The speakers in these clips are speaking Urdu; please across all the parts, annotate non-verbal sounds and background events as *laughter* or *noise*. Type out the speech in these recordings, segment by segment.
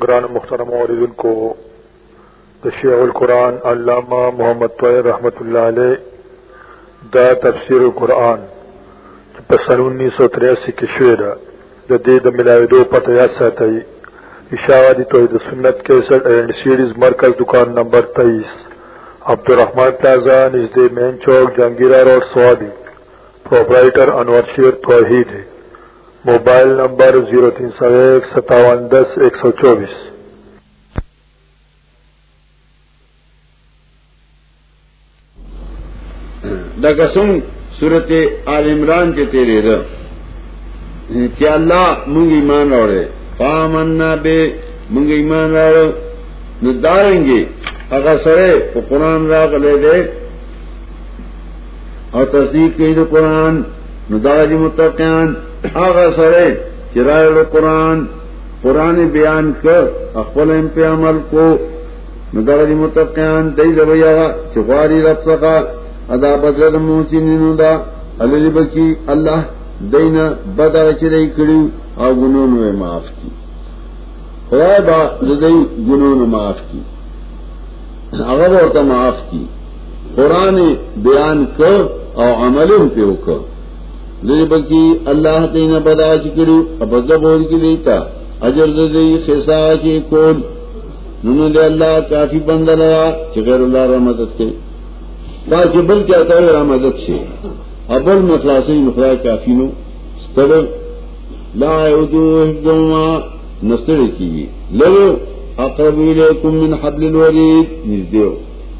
گران مخترم عوردن کو شیخ القرآن علامہ محمد طویر رحمت اللہ علیہ دا تفسیر القرآن پسن انیس سو تریاسی کی شعر جدید ملاوی دو پتہ یاد ساتھی اشاوادی توحید سنت کیسٹ اینڈ سیریز مرکز دکان نمبر تیئیس عبدالرحمان پلازا نژد مین چوک جہانگیرہ روڈ سوادی پروپرائٹر انور شیر توحید ہے۔ موبائل نمبر زیرو تین سو ایک ستاون دس ایک سو چوبیس دکسم صورت آل عمران کے تیرے ر کہ اللہ منگ ایمان اوڑے پامنا بے منگ ایمان اوڑ نداریں گے اگر سڑے تو قرآن را لے دے اور تصدیق کی تو قرآن ندار جی متقیان اگر سڑے چرائے قرآن قرآن بیان کر اقبال ام پہ عمل کو۔ ندار جی متقیان دئی دبیا چکواری رب سکا ادا بدل موچین دا، علی بکی اللہ دینا بدا چرئی کڑی اور گنوں نے معاف کی۔ خدا با لدئی گنوں نے معاف کی۔ اگر اور معاف کی۔ قرآن بیان کر اور عمل پہ کر۔ لے بلکی اللہ دینا بدا چکڑی اور بول کی دیتا، اجر دئی خیسا کے کون؟ ننو دے اللہ کافی بند لگا چغیر اللہ رحمت کے۔ باقی بل کیا ہے رامدت سے۔ ابل مخلا سے مخلا کافی نو۔ ستر لا اردو نستر کیجیے لو، اقرب الیکم من حبل الورید۔ نزدیو۔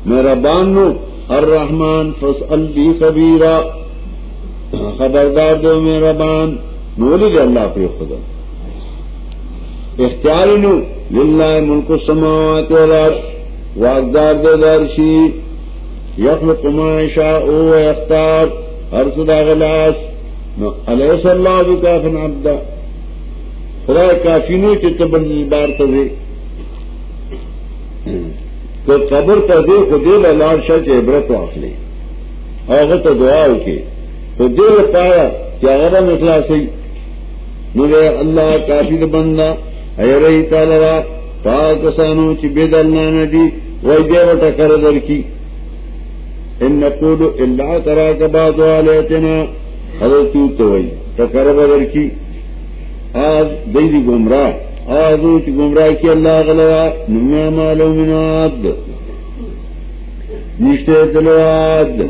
میرا بان نو الرحمن، فاسأل بی خبیرا۔ خبردار دو میرا بان نولی دے اللہ پہ خدا۔ اختیار نو، للہ ملک السماوات والارض، واقدار دے دارشی یخلق ما شاء و یختار، ہر صدا غلاس علیہ اللہ بھی کافن عبدا خدا کافی نو چت بندی بار کرے تو قبر پر دے کو دے شاہ کے عبرت واخلے اور تو دعا کے۔ تو دے پایا کیا غرا نکلا سی میرے اللہ کافی بندہ، اے رہی تالا پاکسانو چی بے دلنا ندی وہ دے وٹا کر در کی۔ ان نقول اللہ کرا کبا تو لیتنا حضرت تو وہی ٹکر بدر کی۔ آج دئی گمراہ، آج روچ گمراہ کی اللہ غلوا نمیا مالو مناد نشتے دلواد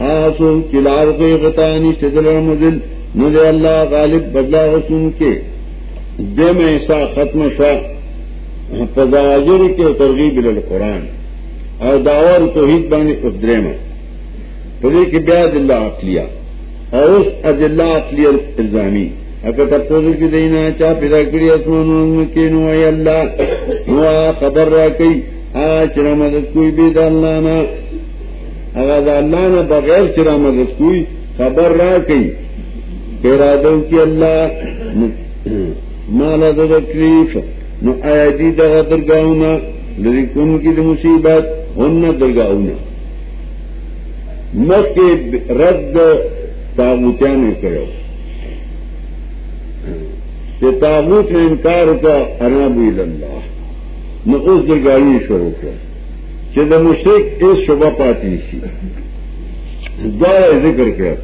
آسو چلال کو غطا نشتے دل مدل اللہ غالب بدلا سن کے دے میں ایسا ختم شاہ پذاجر کے ترغیب القرآن. اور داور توحید بنے ادرے میں. پھر کی بیاد اللہ اقلیہ اور اس اجلا اقلی الزامی. اگر تپوز کی دینا چاہ پیدا کری اسمان کے نو اللہ. نو خبر را کئی آ چرا مدد کوئی بھی اللہ اگر اللہ نے بغیر چرا مدد کوئی خبر را کئی پیرا کی اللہ *clears throat* مالا تکلیف، نو آیا دی دغا درگاہونا لری کن کی دی مصیبت ان درگاہ مت کے رد تابوتیا نے کرو۔ کہ تابوت نے انکار کا ارابی اللہ۔ نہ اس درگاہی شروع کر کہ دا مشرق اس شبہ پاتی سی دوارا ذکر کر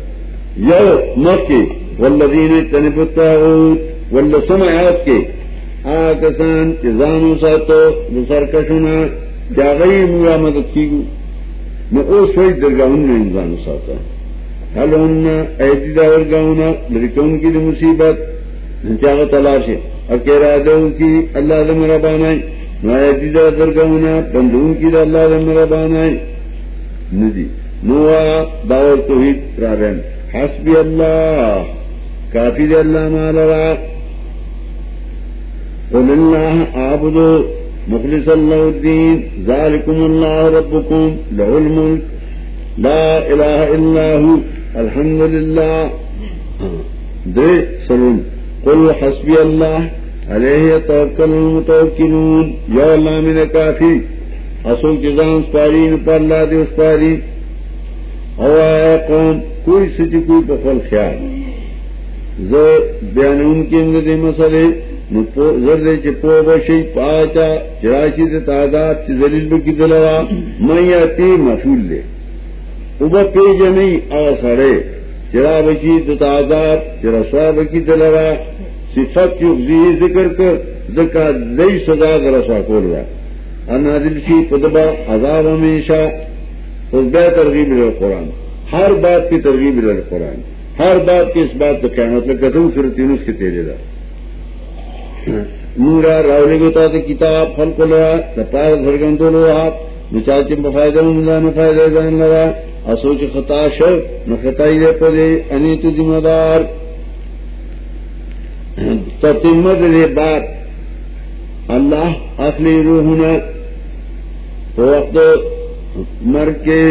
یو مت کے ولدین تنپتا ولسم آیات کے۔ آ کسان ساتو سرکشنا کیا گئی ملا مدد کی گو؟ میں اس وقت درگاہ میں انسان ساتا ہلو ایسی دور گاؤنا لڑکوں کی مصیبت۔ چاہ تلاش ہے اکیرا دو کی اللہ دم میرا بانائے نہ ایسی درگاہنا، بندون کی اللہ دم میرا بانائے ندی نو داور تو ہی رابن حسبی اللہ، کافی دے اللہ مالا را۔ قل اللہ آبدو مخلص اللہ الدین، ذالکم اللہ ربکم له الملک، لا الہ الا ہو الحمد للہ دے سلون قل حسبی اللہ علیہ توکل المتوکلون یا اللہ من کافی اصل چیزان سپاری پر اللہ دے سپاری۔ او آیا قوم، کوئی سچی، کوئی پخل خیال۔ زو بیانون کی اندر دے مسئلے زردے چپو بشی، پاچا، چراشی سے تعداد زلیل بکی دلوا۔ میں آتی محفول لے۔ ابا پیج نہیں آ چرا بچی تو تعداد، چرا سوا بکی دلوا۔ صفت کی ذکر کر، دکا دئی سزا درسا کھول رہا انادل سی پدبا عذاب ہمیشہ اس بے ترغیب قرآن. ہر بات کی ترغیب قرآن. ہر بات کی اس بات کو کیا مطلب کہتے پھر تین اس کے تیرے دا. نورا راولی گوتا تھا کتاب پھل کو لوا لپار بھرگن تو لو آپ نچاچے مفائدہ مندہ مفائدہ جان لگا اسوچ خطاش نہ خطائی دے پدے انی تو ذمہ دار. تتمت دے بات اللہ اخلی روحنا وقت مر کے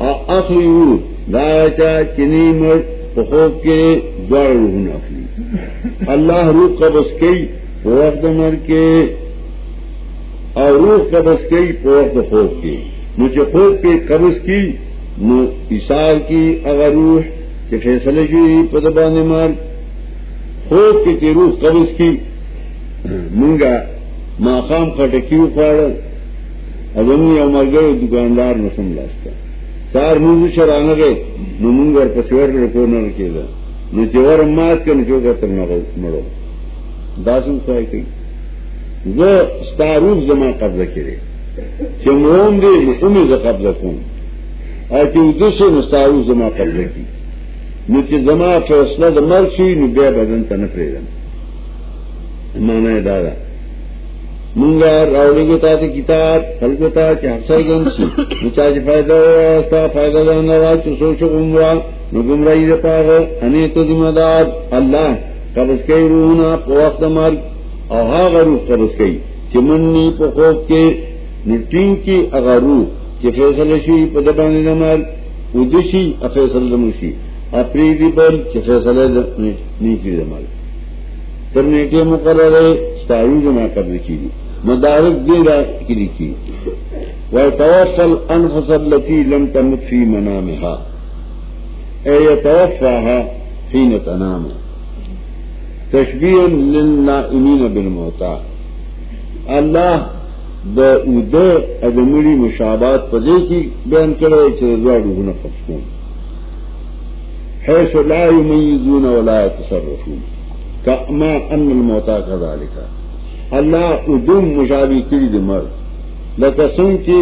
اخلی روح داچا چنی مر خوب کے دوڑ روحنا اخلی اللہ روح قبض کی وقت مر کے اور روح قبض کی وقت خوب کی۔ مجھے خوب کے قبض کی نو اشار کی اگر روح کے فیصلے کی پدبا نے مار۔ خوب کے کی قبض کی، منگا ماقام کٹکی اخاڑ ابنی امر گئے دکاندار نہ سمجھا سار منگو شران گئے، نو منگر پسور رکو نہ رکے گا۔ نو چور مات کے نچو کا تر مڑو۔ داسو سوائے کئی۔ وہ ستاروف جمع قبضہ کرے۔ چمرون دے امی قبضہ کون اور کہ دوسرے مستاروف جمع قبضہ کی۔ نو چې زما فیصله د مرګ شي نو بیا بدن ته نه پریږدم مانا دادا. مونږه راولې ګتا ته کتاب خلکو ته چې هڅه ګم شي نو چې فائدہ واسطه فائدہ نه راځي سوچ عمره نو ګمړی ده پاغه اني ته ذمہ دار الله قبض کوي روحونه په وخت مرګ او هغه روح قبض کوي چې منني په خوب کې نټین کې هغه روح. چې فیصله شي په دبانې د مرګ ودشي فیصله زموشي اپریدی بل چې فیصله نه کړی د مرګ تر نیټه مقرره ستایو جمع قبض کیږي مدارک دی را کلی کی ويتوفل انفس التي لم تمت في منامها۔ اي يتوفاها حين تنام۔ تشبیہ للنائمین بالموتا اللہ د اود ادمری مشابات پدے کی بیان کرے چرزوا ڈوبنا پسکون حیث لا یمیزون ولا يتصرفون. کما ان الموتا کذالک اللہ ادم مشابی کری د مر لکه څنګه چې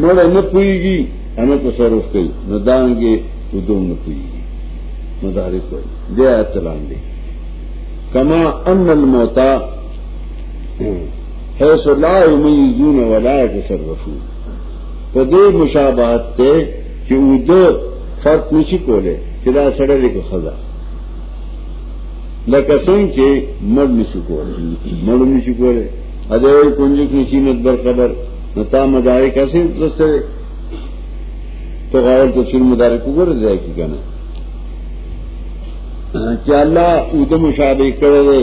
مړ نه پويږي ان تصرف کوي نو دانګي ادم نه پويږي مدارک وایي دیا چلان دی کما ان الموتا ہے سلا میزون ولا تصرفو تو دے مشابہت تے کہ وہ فرق نشی کولے چدا سڑے کو خزا لکسن کے مر نشی کولے مر نشی کولے ادے کنجک نشینت بر خبر. نتا مدارے کیسے رستے تو غیر تو پھر مدارے کو گر جائے گی کہنا چې الله اوده مشابه کړي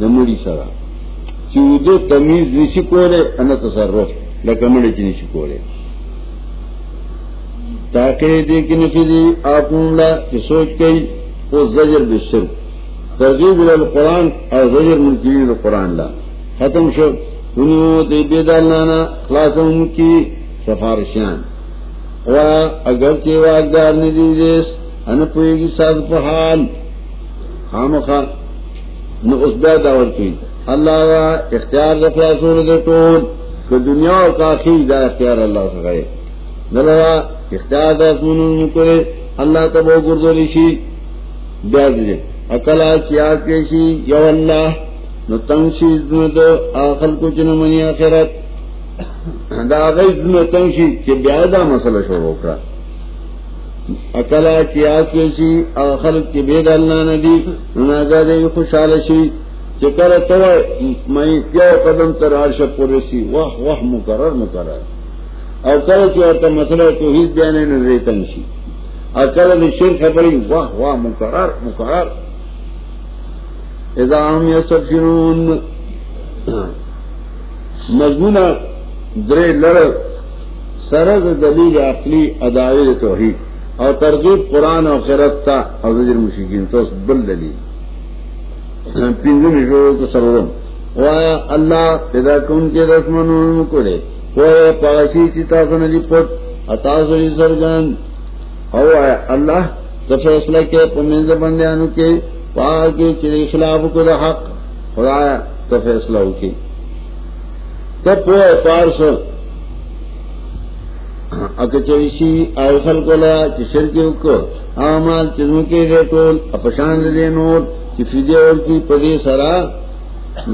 د مړي سره. چې اوده تمیز نشي کوله ان تصرف. لکه مړي چې نشي کوله. تاکہ دې کې نفذي اپونلا چې سوچ کوي او زجر بالشرک ترغیب ال قرآن او زجر منکرین القرآن لا۔ ختم شو۔ انہوں دے دے دالنانا خلاصوں کی سفارشیان۔ و اگر کے واقدار نے دی دیس، ان پوئے گی ساز پہال خامخا نو اس بیا دعوت کی۔ اللہ کا اختیار رکھا سور دے ٹول۔ کہ دنیا اور کافی دا اختیار اللہ سے گئے نلوا اختیار دا سنوں کرے اللہ تب وہ گردولی شی، بیا دے اکلا کیا کیسی یو اللہ. نو تنگ شی دو آخل کچھ نہ منی آخرت. دا غیظ نو تنگ شی کہ بیا دا مسئلہ شروع کرا اکلا کیا کیسی آخر کی بے ڈالنا ندی. ناگا دے خوشحال سی چکر تو میں کیا قدم تر عرش پورسی واہ واہ، مقرر مقرر. اور کرو کی اور مسئلہ تو ہی دینے نے ریتن سی اور کرو شیر خبری واہ واہ مقرر مقرر۔ ادام یا سب مضمون درے لڑ سرد دلیل عقلی ادائے توحید۔ اور ترغیب قرآن اور خیرت تھا اور زجر مشکین تو بل دلیل۔ پنجو نشو تو سرورم اللہ پیدا کن کے رسمن کو دے وہ پاسی چیتا سنجی پت اتاسری سرگن۔ او اللہ تو فیصلہ کے پمنز بندیانو کے پا کے چلی خلاف کو دا حق۔ خدایا تو فیصلہ ہو کی تب پو وہ پارس اکچریشی آئیخل کو لیا چشر کے اوکر آمال چزمکی ریٹول اپشاند دے نور، چی فیدے اور کی پدی سرا۔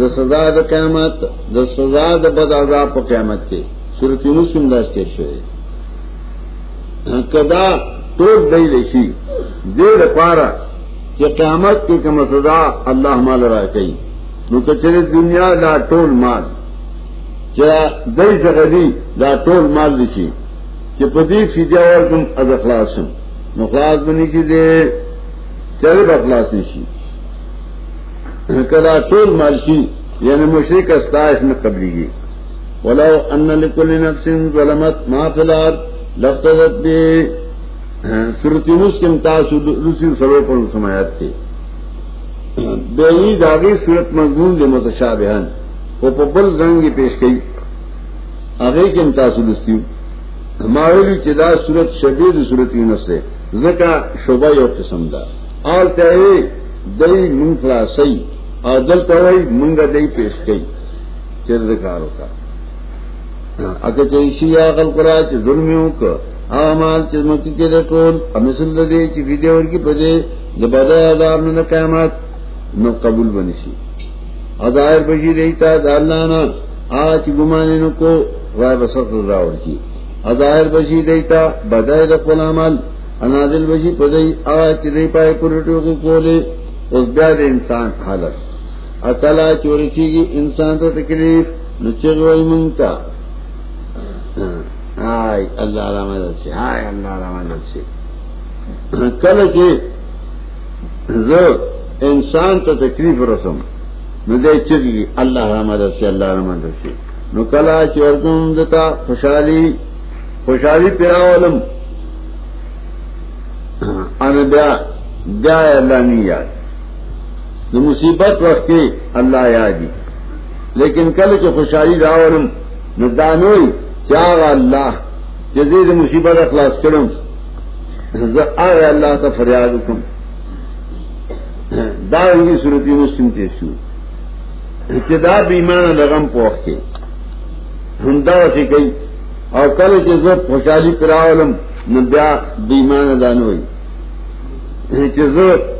د سزا د قیامت، د سزا د بد عذاب په قیامت کې. سورۃ یونس کې مداس کې شوی. کدا ټول دی لشي دې لپاره چې قیامت کې کوم سزا الله مال را کوي. نو کچره دنیا دا ټول مال چې دای څنګه دی، دا ټول مال دي چې په دې فدیه ورکوم، از اخلاصم نو خلاص بنی چې دې چره اخلاص نشي کدا ٹول مالشی یعنی مشرق استائش میں قبلی گی ولو ان لکل نفس ظلمت ما فلار لفتظت دے صورت یونس کے امتاز روسی سرو پر سمایات تھے بیوی داغی صورت مضمون دے متشابہن وہ پبل رنگ پیش گئی آگے کے امتاز رستی معرولی چدا صورت شبیر صورت یونس سے زکا شعبہ اور قسم دا اور چاہے دئی منفلا سی اور دل تو منگا دئی پیش گئی چرد کاروں کا۔ اگر چیشی عقل کرا چ ظلمیوں کو۔ آمال چمکی کے رٹول امسل دے چی فیدے اور کی پدے جب عذاب نہ قیامت، نہ قبول بنسی ادائر بشی رہتا دالانا آج ہاں، گمانے نو کو رائے بسر راوڑ کی۔ ادائر بشی رہتا بدائے رقل عمل انادل بشی پدئی، آج چی پائے پلٹوں کے کولے۔ اس بیاد انسان حالت۔ اکلا چوری کی گی انسان تو تکلیف نچگوئی منگتا. ہائے اللہ رحمد سے ہائے اللہ رحمد سے. کل کے انسان تو تکلیف رسم، نو دے چگی اللہ رحمد سے، اللہ رحمد سے. نو کلا چورکم دتا، خوشحالی خوشحالی پیرا علم ان بیا بیا اللہ نہیں یاد. مصیبت وقت کے اللہ یادی۔ لیکن کل کے خوشحالی راولم نہ دانوئی چاہ اللہ جدید مصیبت اخلاص کرم آئے اللہ کا فریاد حکم دارنگی صورتی مسلم کے سو ابتدا بیمان لگم پوکھ کے۔ ہم سے گئی اور کل کے ضرور خوشحالی پراولم نہ بیا بیمان دانوئی۔ چزب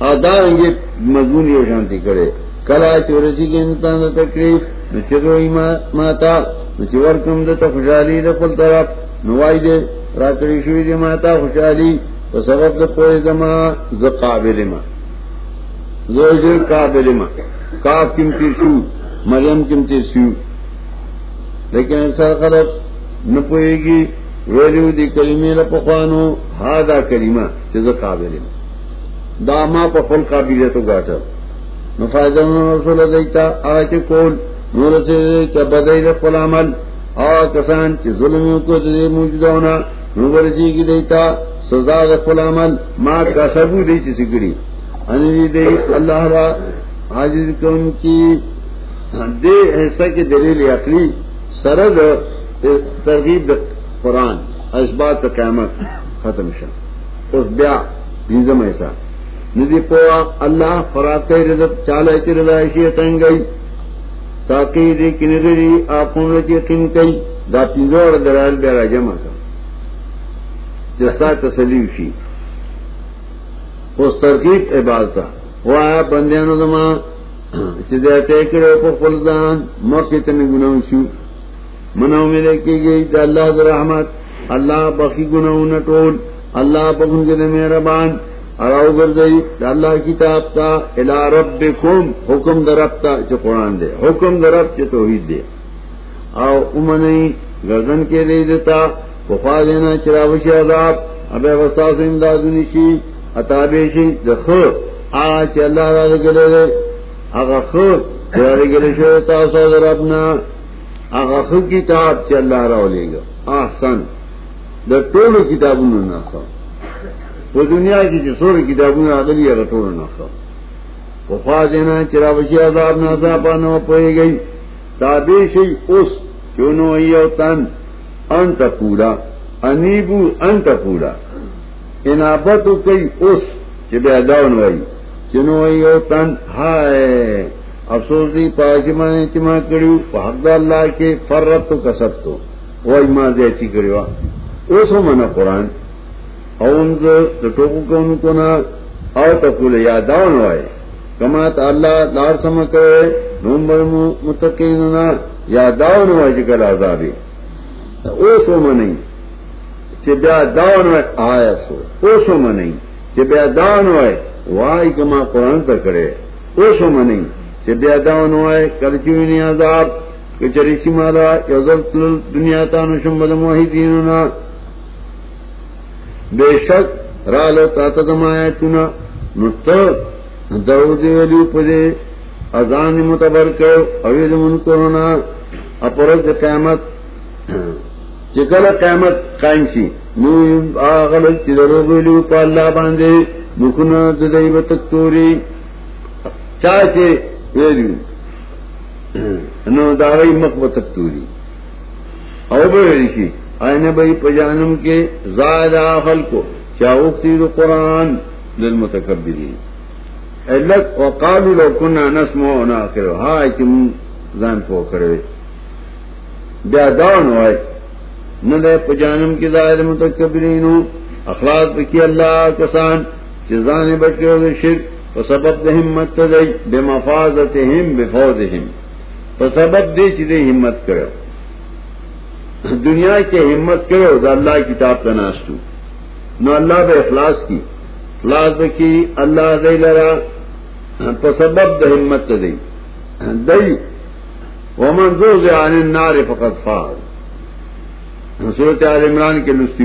داریں گے مضمونی اور شانتی کرے. کلا چورسی کے انسان تکلیف نچروئی ماتا نچور کم دتا خوشحالی دا پل طرف. نوائی دے راکڑی شوی دے ماتا خوشحالی و سبب دا پوئے دما ز قابل ما. زوجر قابل ما. کاف کم تیر شو، مریم کم تیر شو. لیکن اکثر خلق نپوئے گی، ویلیو دی کلمی لپخوانو ہادا کلمہ چیز قابل ما. داما پل قابلیت گاٹر نفائدہ رسول دیتا آج کول نور سے بدئی پل عمل. آ کسان چ ظلم کو دے موجودہ ہونا نور جی کی دیتا سزا پل عمل. ماں کا سبو دی چی انجی دے اللہ را حاضر کون کی دے ایسا کے دلیل عقلی سرد ترغیب قرآن. اسبات قیامت ختم شا اس بیا نظم ایسا ندی پوا اللہ فراق رزق چال کی رضائشی تنگ گئی۔ تاکہ دی کی نظری آپ یقین کئی۔ دا پنجوڑ درائل بیرا جمع کا جستا تسلی شی۔ اس ترکیب عبادتا۔ وہ آیا بندیانو دما چیزے ٹیکڑے پا فلدان موقع تنی گناہ شو مناو میں لے کے گئی دا اللہ در رحمت۔ اللہ بخی گناہ نٹول اللہ بخن کے دے مہربان۔ اراؤ گردئی اللہ کتاب تا الا رب کم حکم دربتا چ قرآن دے۔ حکم درب چ توحید دے۔ او امنئی گردن کے دے دیتا، وفا دینا چراوشی عذاب۔ اب وسطا سے امداد نشی اتابیشی دخ آ چ اللہ را گلے دے۔ اگا خ چرا گلے شو تا سو دربنا اگا خ کتاب چ اللہ را لے گا۔ احسن د ټولو کتابونو نه وہ دنیا کی جسور کتابوں نے آدمی یا رٹور نہ وفا دینا چرا بشی عذاب نہ ناسا پانا پوئے گئی۔ تابی شی اس چونو ایو تن انت پورا انیبو انت پورا۔ انابتو کئی اس چی بے داون وائی چنو ایو تن ہائے۔ افسوس دی پاکی مانے چما کریو حق اللہ کے فرت تو کسب تو۔ وہی ماں دیتی کریو۔ اوسو منا قرآن۔ اون ٹوکو کون کو نا او تقول یا داون وائے کما اللہ لار سم کرے نوم نومبر متقین یا داون وائے جکل عذابی. اوسو منئی چی بیا داون وائے آیا سو. اوسو منئی چی بیا داون وائے وائی کما قرآن تا کرے. اوسو منئی چی بیا داون وائے کرچوینی عذاب، کچری سی مالا یوزل تلل دنیا تانو شمبد موحیدینونا بے شک رالو تاتا دمایا چنا نتا دعوزی ولی پدے ازان متبر کرو اوید من کرونا اپرد قیامت چکل قیامت قائم سی نو آغلق چی دروغ ولی پا اللہ باندے مکنا ددائی بتک توری چاہتے ویلیو نو داغی مخ بتک توری او بولی شی آئین بھائی پجانم کے زائد آخل کو چاہتی تو قرآن دل متکبری علت وقالو لو کنا نسمو ناخر ہائی چی من زان پو کرے۔ بیا داون ہوئے۔ نہ دے پجانم کی زائد متکبرینو۔ اخلاق بکی اللہ کسان چی زان بچے دے شرک وسبب دے ہمت تدئی بے مفاظتہم بفوزہم وسبب دے چی دے ہمت کرو دنیا کے ہمت کرو تو اللہ کتاب کا ناشتو نہ اللہ بے اخلاص کی۔ اخلاص کی اللہ دے لرا۔ تو سبب د ہمت دئی دئی۔ وہ منظور عن النار فقط فاض۔ صورت عال عمران کے لستی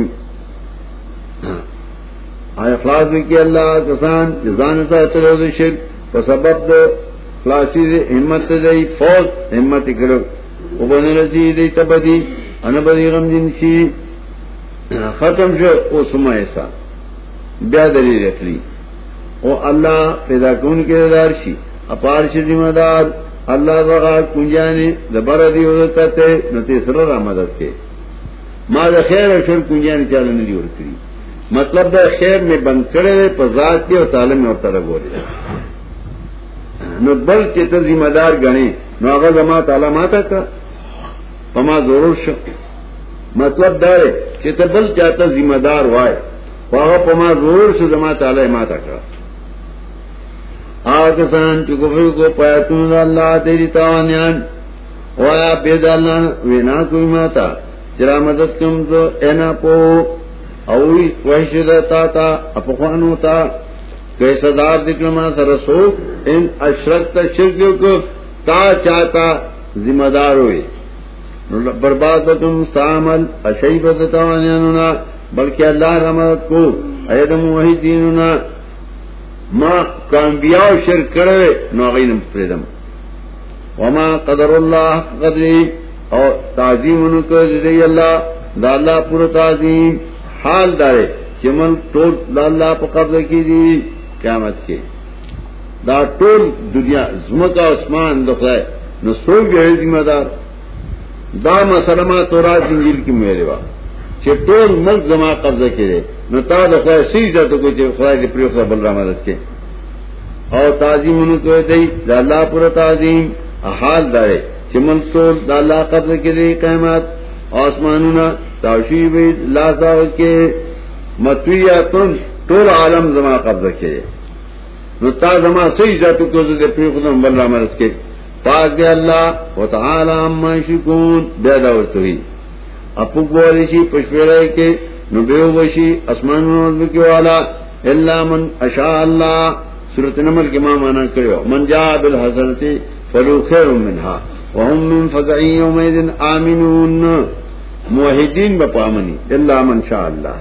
اخلاص بھی کی اللہ کسان جزان چلو شر۔ تو سبب دو خلاصی ہمت دئی فوج ہمت کرو۔ وہ بنے رسی دئی تبدی۔ ان بدی غم جن شي ختم شو، او سما ایسا. بیا دلی رکھلی او الله پیدا کون کې دار شي اپار شي ذمہ دار الله دغه کنجانی دبر دی ورته نو ته سره را مدد کې ما د خیر او شر کنجانی چاله نه دی مطلب د خیر میں بند کړي په ذات کې او تعالی میں ورته راغوري نو بل چې ذمہ دار غني نو هغه زما تعالی ماته کا. پما ضرور شو. مطلب دار چې ته بل چاته ذمہ دار وای. هغه پما ضرور شو زما تعالی ما تا کړ آګه سان چې کفر کو پاتون الله دې تاوانيان وایا بيدالنا وینا کوي ماتا چر مدد کوم تو انا پو او وی وحشد تا تا اپخوانو تا. کیسا دار دکلما سرسو ان اشرکت شرکیو کو تا چاہتا ذمہ دار ہوئے برباد تم سامل اشئی بدتوانیانونا بلکہ اللہ رحمت کو ایدم وحی دینونا ما کانبیاء شر کرے نوغینم پریدم. وما قدر اللہ قدری اور تعظیم انکو دی اللہ، دا اللہ پورا تعظیم، حال دارے چمن ٹول دا اللہ پا قبض کی دی، قیامت کے. دا ٹول دنیا زمکا عثمان دخلائے، نو سوک جو ہے ذمہ دار دا مسلمہ تو رات انجیل کی میرے با وا ٹول ملک جمع قبضہ کرے. نہ تا دفعہ سی جاتا کو خدا کے پریو سے بل رہا مدد کے. اور تعظیم ان کو دئی اللہ پورا تعظیم. حال دارے چمن سول دالا قبضہ کرے قیامات آسمان تاشی بھی لاسا کے. متویا تن ٹول عالم جمع قبضہ کرے. نہ تا جمع سی جاتا کو پریو خدا بل رہا مدد کے. پاک دے اللہ و تعالی اما شکون بے دور توی اپو بولی شی کے نبیو بشی، اسمان منوزب کی والا اللہ من اشاء اللہ۔ صورت نمبر کے ماں مانا کرو من جا بالحسنتی فلو خیر منہا۔ وهم من فقعی یومئذن آمنون۔ موحدین بپامنی اللہ من شاء اللہ۔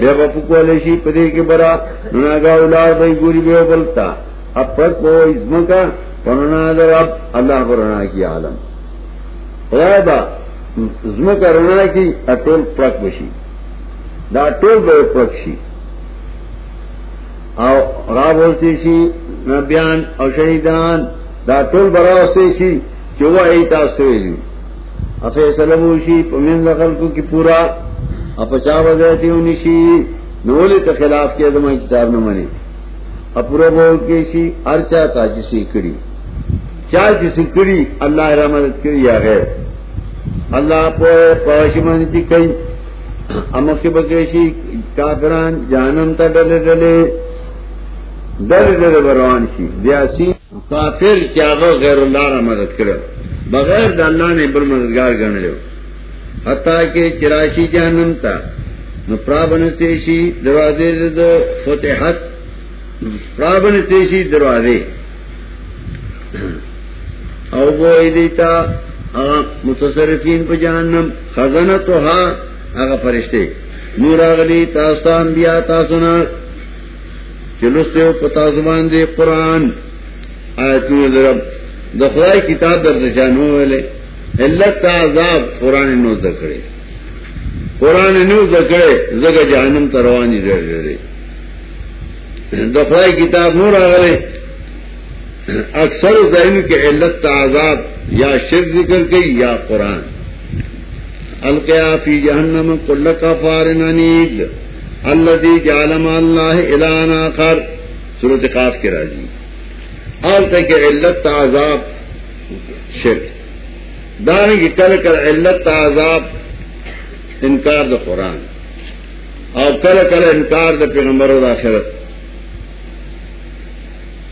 بے بپو کولی پدے کے برا، نناگا اولاد بھئی گوری بے بلتا۔ اب پک وہ ازم کا در اب اللہ کو رنا کی عالم۔ خدا زم کا رنا کی، اٹول پرک بشی۔ دا ٹول بے پرکشی را بولتی شی، نبیان او شہیدان۔ دا ټول براوسته شي چې وایي تاسو ویلي افه سلام وشي په من خلکو کې پورا۔ اپچا وځي ونشي نو له خلاف کې دمه کتاب نه مني اپورا بول کې شي ارچا تاجسي کړی چا چې سکړي الله رحمت کړی یا غیر. الله په پښمن دي کوي امکه بګشي کافران جانم ته ډلې ډلې ډلې ډلې روان شي بیا کافر چې غیر الله را مدد کړو بغیر د الله نه بل مددگار ګڼلو حتی کې چراشی جهنم ته نو پرابن تیشی دروازه د فتحت. پرابن تیشی دروازه او وہ دیتا متصرفین پہ جہنم خزنتها ہاں، هغه فرشته نور اغلی تاسو انبیاء تاسو نه چلوسته پتا زبان دی قران آیتونه درب د کتاب در ځانو ویلې علت عذاب قران نو ذکرې قران نو ذکرې زګه جهنم ته رواني دی د خدای کتاب نور اغلی اکثر ذہن کے علت عذاب یا شرک ذکر گئی یا قرآن۔ القیا فی جہنم کل کا فارنید الذي جعل مع الله الهنا اخر سورۃ قاف کے راضی۔ اور تک علت عذاب شرک۔ دان کی کل کر علت عذاب انکار د قرآن۔ اور کل کل انکار د پیغمبر اور آخرت۔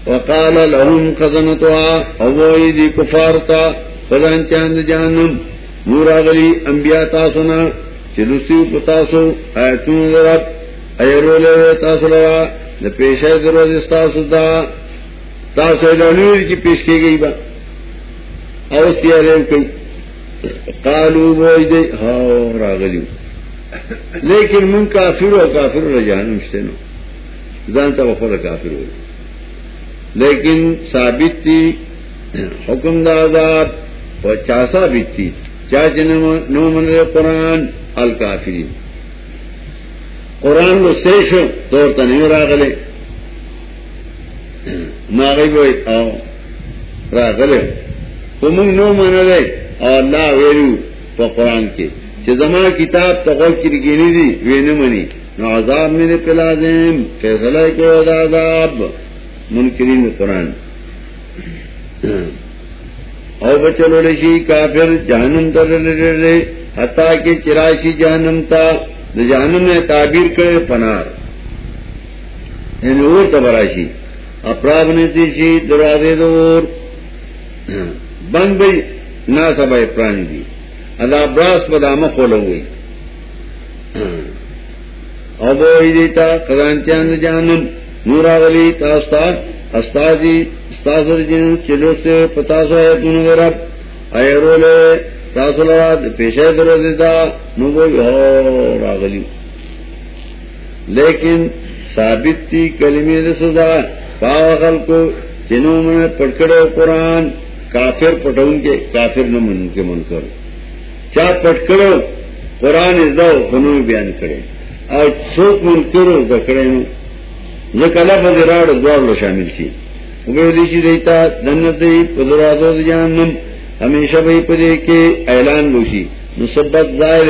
وقال لهم خزنتها اووی دی کفارتا خزان چاند جہنم. نور آغلی انبیاء تاسونا چلوسیو پتاسو آیتون درب ایرو لے تاسو لرا، دا پیشہ دروز استاسو دا. تاسو ایلانوی چی پیش کی گئی با. اوستی علیو کئی. قالو بوئی دی ہاو راغلیو لیکن من کافر و کافر رجانم شتے نو. زانتا وخور کافر ہوئی. لیکن ثابت تھی، حکم داداب چا ثابت تھی۔ چاچ نو من قرآن الکافری قرآن کو سیش طور تنہیں راغلے۔ ناغی بوئی آو، راغلے۔ تو منگ نو من رے اور اللہ ویلو پا قرآن کے۔ چې زما کتاب تغوی کرگینی دی وینه منی نو عذاب میرے پلازم فیصلہ کو دا عذاب۔ منکرین قرآن. او بچلو لشی کافر جہنم تر لے حتا کہ چراشی جہنم تا جہنم نے تعبیر کرے پنار. یعنی اور تبراشی. اپراب نے تیشی دروازے دور بند بھئی نہ سب پرانی دی. ادا براس بدام کھولو گئی. اب وہی دیتا خزان چاند جہنم. نورا ولی تاستا استادی استاسر جن چلو سے پتاسو ہے تون رب ایرو لے تاسو پیشے درو دیتا نو راغلی لیکن ثابت تھی کلمی دے سزا پاو خلقو جنوں میں پٹکڑے قرآن کافر پٹون کے، کافر نہ من کے من کر۔ چا پٹکڑو قرآن از دو بیان کرے۔ اور څوک من کرو دکڑے نو۔ کلا راڑ دوڑ لو شامل سی ویلی شي دیتا جنت دی پدراتو جهنم همیشه به پدې کې اعلان وشي نسبت ظاهر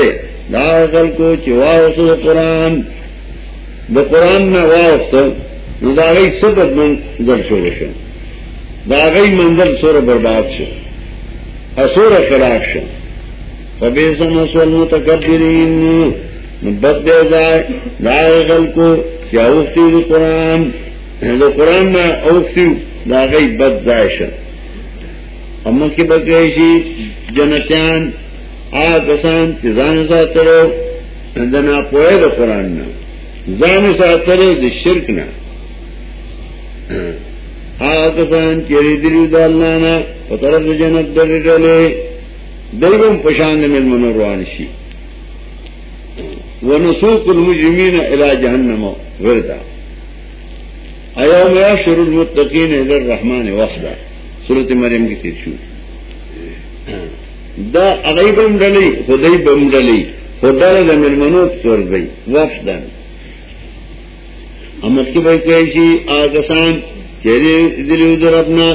دا خلق کو چې واوسو قرآن. د قرآن نه واوسو نو دا غي سبب من در شو وشو دا غي منزل سره برباد شو. اسور خلاف شو. فبئس مسول متکبرین. نو بد دی دا خلق کو چې اوسې د قرآن د قرآن نه اوسې دا غي بد ځای شو اما کې بګی شي جنتیان آ کسان چې ځان ساتلو د نه پوهه د قرآن نه ځان ساتلو د شرک نه آ کسان چې ریدلو د الله نه په طرف د جنت درېدلې دلګم پشان د ملمنو روان شي ونسوق المجرمين الى جهنم وردا. ایوم یشر المتقین الى الرحمن وحدا سورۃ مریم کی تیر شو دا غیبم دلی خدای بم دلی خدای د ملمنو څور دی وفدن امت کی بھائی کہی آگسان چہرے دلیو در اپنا،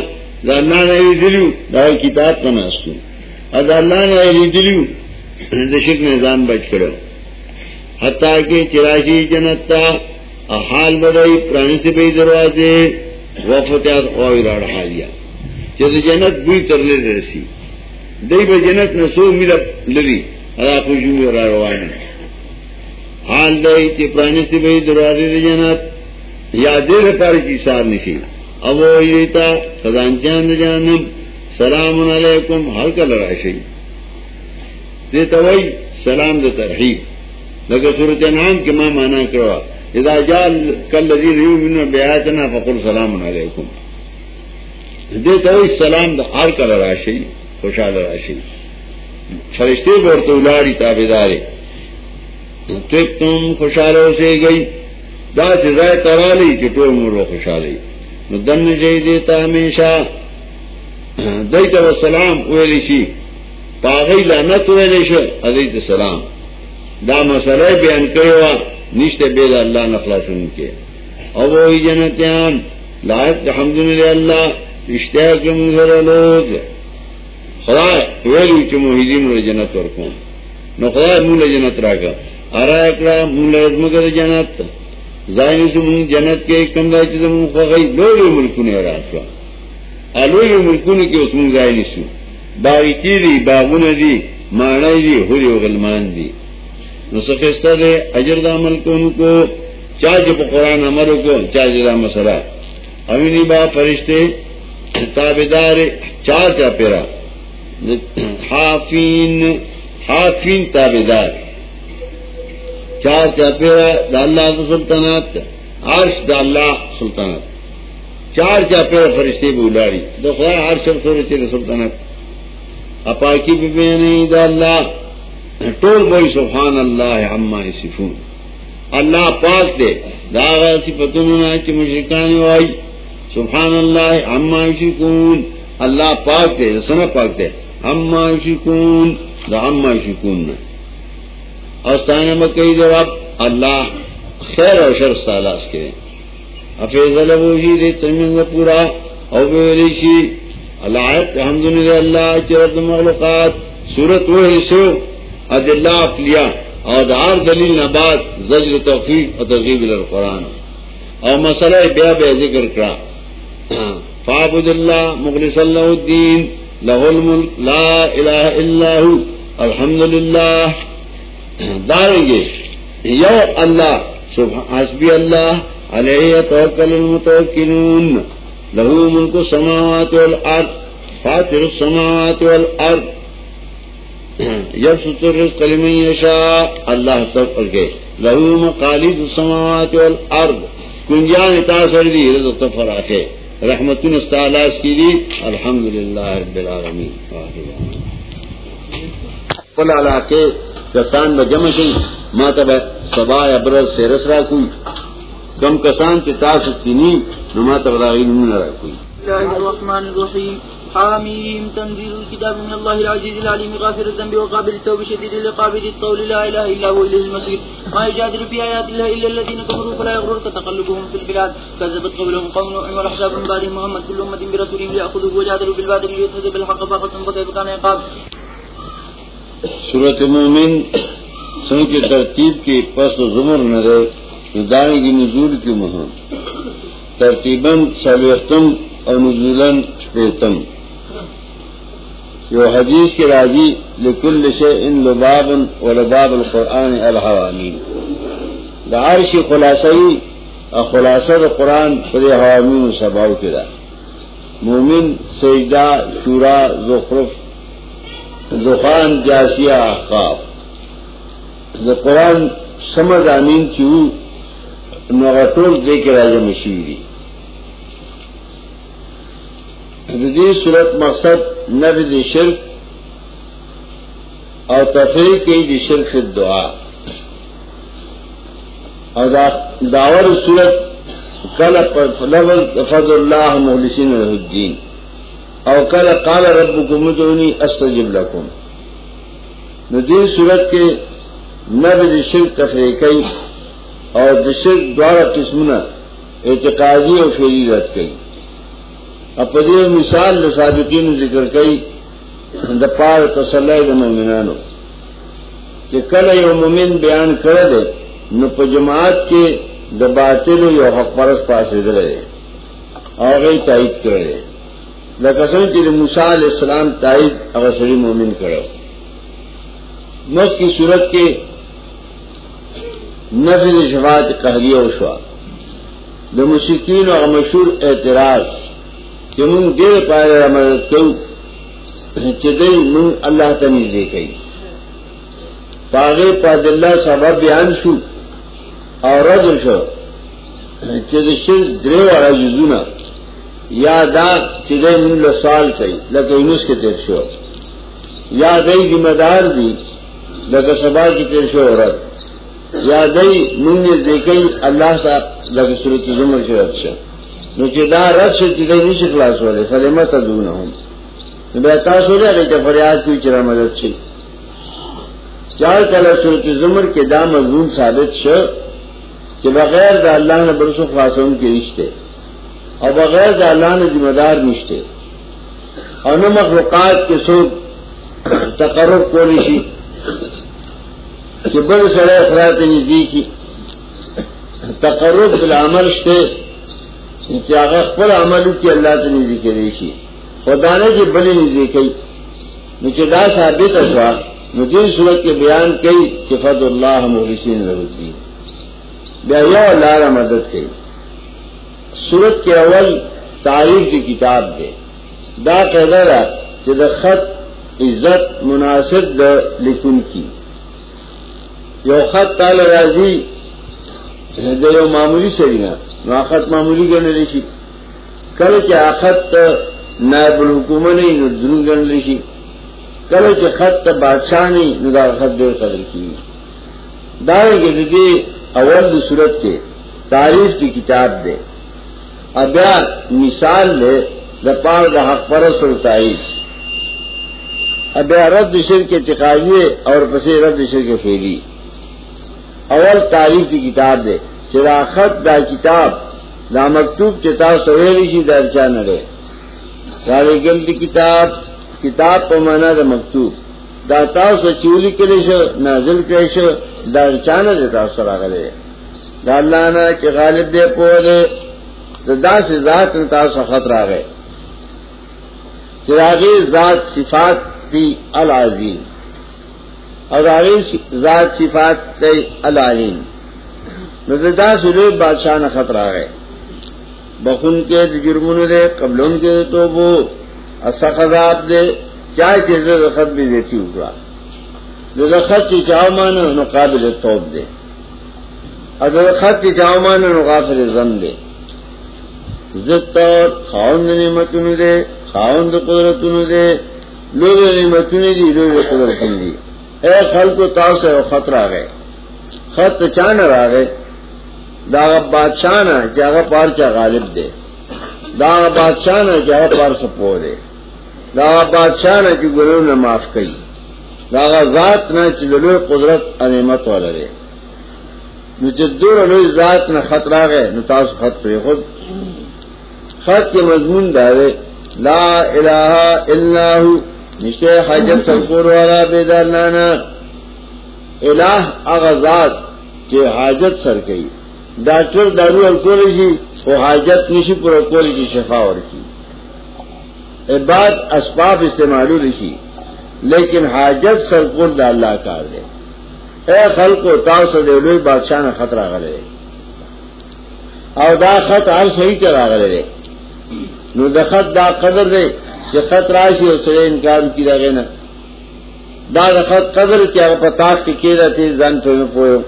دا اللہ نے دلیو، دا کتاب کا ناستو اد اللہ نے دلیو، دشک نظام بچ کرو. حتیٰ کہ چراشی جنت تا حال بدائی پرانی سے بھائی دروازے وفتیات اور حالیا جیسے جنت بوئی ترلے رسی۔ دئی بہ جنت نسو مل لری۔ اللہ خوشی اور روان حال دئی کہ پرانی سے بھائی دروازے جنت یا دیر پار کی سار نشی۔ اب وہیتا خدان چاند جانم۔ سلام علیکم ہر کا لڑا شی دے تو سلام دے ترحیب۔ لگے صورت نام کے ماں مانا کروا اذا جال کل لذی ریو من بیاتنا فقل سلام علیکم دے تو سلام دا ہر کا لڑا خوشحال راشی فرشتے بور تو لاڑی تابے دارے تم خوشحالوں سے گئی دا سے رائے ترالی چٹور مور خوشحالی دن جی دیتا ہمیشہ دئی تو سلام اویلی شی پاگئی لانت اویلی شو ادیت سلام. دا مسئلہ بیان کروا نشتے بید اللہ نخلا سن کے۔ او وہی جنتیان، لائق حمد للہ اللہ اشتہا کے منظر لوگ۔ خدا ویلو چې موحدین ول جنت ورکوم۔ نو خدای موږ جنت راکا۔ ارا اکرا موږ زمګه جنت۔ ظاهر زمون جنت کې کم ځای چې زمون خوغی لوی ملکونه راځه الوی ملکونه کې اوس مونږ ځای نشو۔ باغی دی باغونه دي مانای دي هوري او غلمان دي نو اجر د عمل کوونکو چا چې په قران عمل وکړو چا چې دا مسله اوینی با فرشته تابعدار چار چا پیرا. حافین حافین تابعدار. چار چاپیرا دا اللہ دا سلطنت، عرش دا اللہ سلطنت. چار چاپیرا فرشتے بولاری دا خواہ عرش فرشتے دا اپاکی بھی بیانی دا اللہ ٹول بوئی سبحان اللہ عما صفون اللہ پاک دے دا آغا صفتننا چی وائی سبحان اللہ عما شکون اللہ پاک دے سنا پاک دے عما شکون دا عما شکون نا اوستان مکئی جواب اللہ خیر اور شر سالاس کے حفیظ البوشی دے ترمنگ پورا او بیولیشی اللہ الحمد للہ اللہ چرد مخلوقات، صورت وہ حصو اد اللہ اقلیا اور دار دلیل نبات زجر توفیق اور ترغیب القرآن. اور مسئلہ بیا بے ذکر کرا. فابد اللہ مغلص اللہ الدین، لہ الملک، لا الہ الا ہو الحمد للہ داریں گے یو اللہ حسبی اللہ، علیہ توکل المتوکلون، لہو ملک السماوات والارض فاتر السماوات والارض. یبسط الرزق لمن یشاء. اللہ سب پر کے لہو مقالید السماوات والارض. کنجان تاثر دی، رزق فراخے رحمتن استعلاس کی دی. الحمدللہ رب العالمین. قل علاقے کسان ب جمع کی ماتب سبا ابرز سے رس راکوئی کم کسان کے تاس تینی نو ماتب راغی نمون راکوئی الله الرحمن الرحيم حاميم تنزيل الكتاب من الله العزيز العليم غافر الذنب وقابل التوب شديد العقاب ذي الطول، لا اله الا هو اليه المصير ما يجادل في ايات الله الا الذين كفروا فلا يغررك تقلبهم في البلاد. كذبت قبلهم قوم نوح والاحزاب من بعدهم محمد كل امه برسولهم لياخذوا وجادلوا بالباطل ليدخلوا بالحق فاخذهم فكيف كان عقاب. صورت مومن سن کی ترتیب کی پس و زمر نظر دائیں کی نزول کی مہم. ترتیباً سلوختم اور نزولن پیتم یہ حدیث کے راضی، لکل سے ان لباب و لباب القرآن الحوانی داعش خلاصی اور خلاصہ قرآن خود حوامین صباؤ کے دا مومن سیدہ شورا، زخرف دخان جاسیا احقاف. دا قرآن سمد امین چو نغٹول دے کے راجہ مشیری دی صورت مقصد نب دی شرک اور تفریح کی دی شرک دعا اور داور صورت کل لفظ فض اللہ مخلصین الدین. او کل قال رب کو مدونی استجب لکم. ندیر صورت کے نب شرک تفریقی اور دشر دوارا قسمنا اعتقادی اور فیری رد کئی. اپدی مثال سابقین ذکر کئی، دا دپار تسلح مومنانو. کہ کل یو مومن بیان کر دے، نو په جماعت کې د باطل یو حق پرس پاسې درې او غي تایید کړي لکه څنګه چې موسی علی السلام تایید هغه سړي مؤمن کړو نو کی صورت کې نفل شفاعت قهریه وشو د مشکین او مشهور اعتراض چې مونږ ډېر پاره مدد کوو چې دوی مونږ الله ته نږدې کوي پاغه په سبب بیان شو۔ او رد شو چې د شرک درې یا دا چې د موږ له سوال کوي لکه یونس کې تیر شو۔ یا دای ذمہ دار دي لکه سبا کې تیر شو رد یا دای موږ ذکر الله صاحب لکه سورۃ زمر کې رد شو۔ نو چې دا رد شو چې دای نشي خلاص ولې خلاصوله سلمہ تدونهم نو بیا تاسو لري چې فریاد کوي چې مدد شي. چار کله سورۃ زمر کې دا مضمون ثابت شو کہ بغیر دا اللہ نے برسو خاصون کے رشتے اور بغیر دا اللہ نے ذمہ دار رشتے اور نہ مخلوقات کے سوکھ تقرب کو رشی کہ بڑے سڑے افراد نزدیکی تقرب بالعمل شتے کہ اگر عمل کی اللہ سے نزدیک ریشی خدا نے کی بڑی نزدیکی مجھے دا ثابت اشوا مجھے صورت کے بیان کئی کہ فض اللہ محسین رہتی ہے بیا لارا مدد کی سورت کے اول تاریخ کی کتاب دے. دا قیدرا کہ دا خط عزت مناسب دا لکن کی. یو خط تال راضی دا یو معمولی سرینا نو معمولی گن لیشی کل کے آخت نائب الحکومت نہیں نو درون گن لیشی کل کے خط بادشاہ نہیں نو دا خط دیر قدر کی دارے کے دیکھیے اول صورت کے تعریف کی کتاب دے ابیا مثال دے دپار دا حق پرس اور تعریف ابیا رد شر کے چکائیے اور پسے رد شر کے پھیلی اول تعریف کی کتاب دے شراخت دا کتاب، دا مکتوب چتا سویری کی درچا نرے. سارے گل دی کتاب کتاب پہ مانا دا مکتوب. دا تاسو چولی کلی شو، نازل کلی شو دا چانه دې تاسو راغلي دا الله نه چې غالب دې په دې دا داسې ذات نه تاسو خطر راغی چې راغي ذات صفات دی العظیم. او راغي ذات صفات دی العلیم. نو دا داسې لوی بادشاہ نه خطر راغی بخون کې د جرمونو دې، قبلون کې توبو، اسخ عذاب دې چاہے چیزیں خط بھی دیتی ہوگا جو خط کی چاؤ مانا نو قابل توب دے اگر خط کی چاؤ مانا نو قابل زم دے عزت اور خاون نعمتوں دے خاون قدرت دے لوگ نعمتوں دی لوگ قدرت دی اے خل کو تاؤ سے خطرہ گئے خط چان آ گئے داغ بادشاہ نہ جاگا پار چا غالب دے داغ بادشاہ نہ جاگا پار سپو دے دا بادشاہ نہ کہ گلو نے معاف کئی دا ذات نہ چلو قدرت انعمت والا رے دور ذات نہ خطرہ گئے نتاس خط پہ خود خط کے مضمون دارے لا الہ الا ہو نشے حاجت سرکور والا بیدار نانا الہ اغذات کے حاجت سر گئی ڈاکٹر دارو اور کولی جی، وہ حاجت نشی پور کولی کی جی شفا اور کی بعد اسباب استعمال لکھی لیکن حاجت سرکول دا اللہ کار دے۔ اے خل کو تاؤ سے دے بادشاہ نے خطرہ کرے اور دا خط ہر صحیح کرا کرے نو دا خط دا قدر دے کہ خط راشی اور سرے انکار کی رہے نا دا دا خط قدر کیا وہ پتاخ کی رہتے زن پہ میں پوئو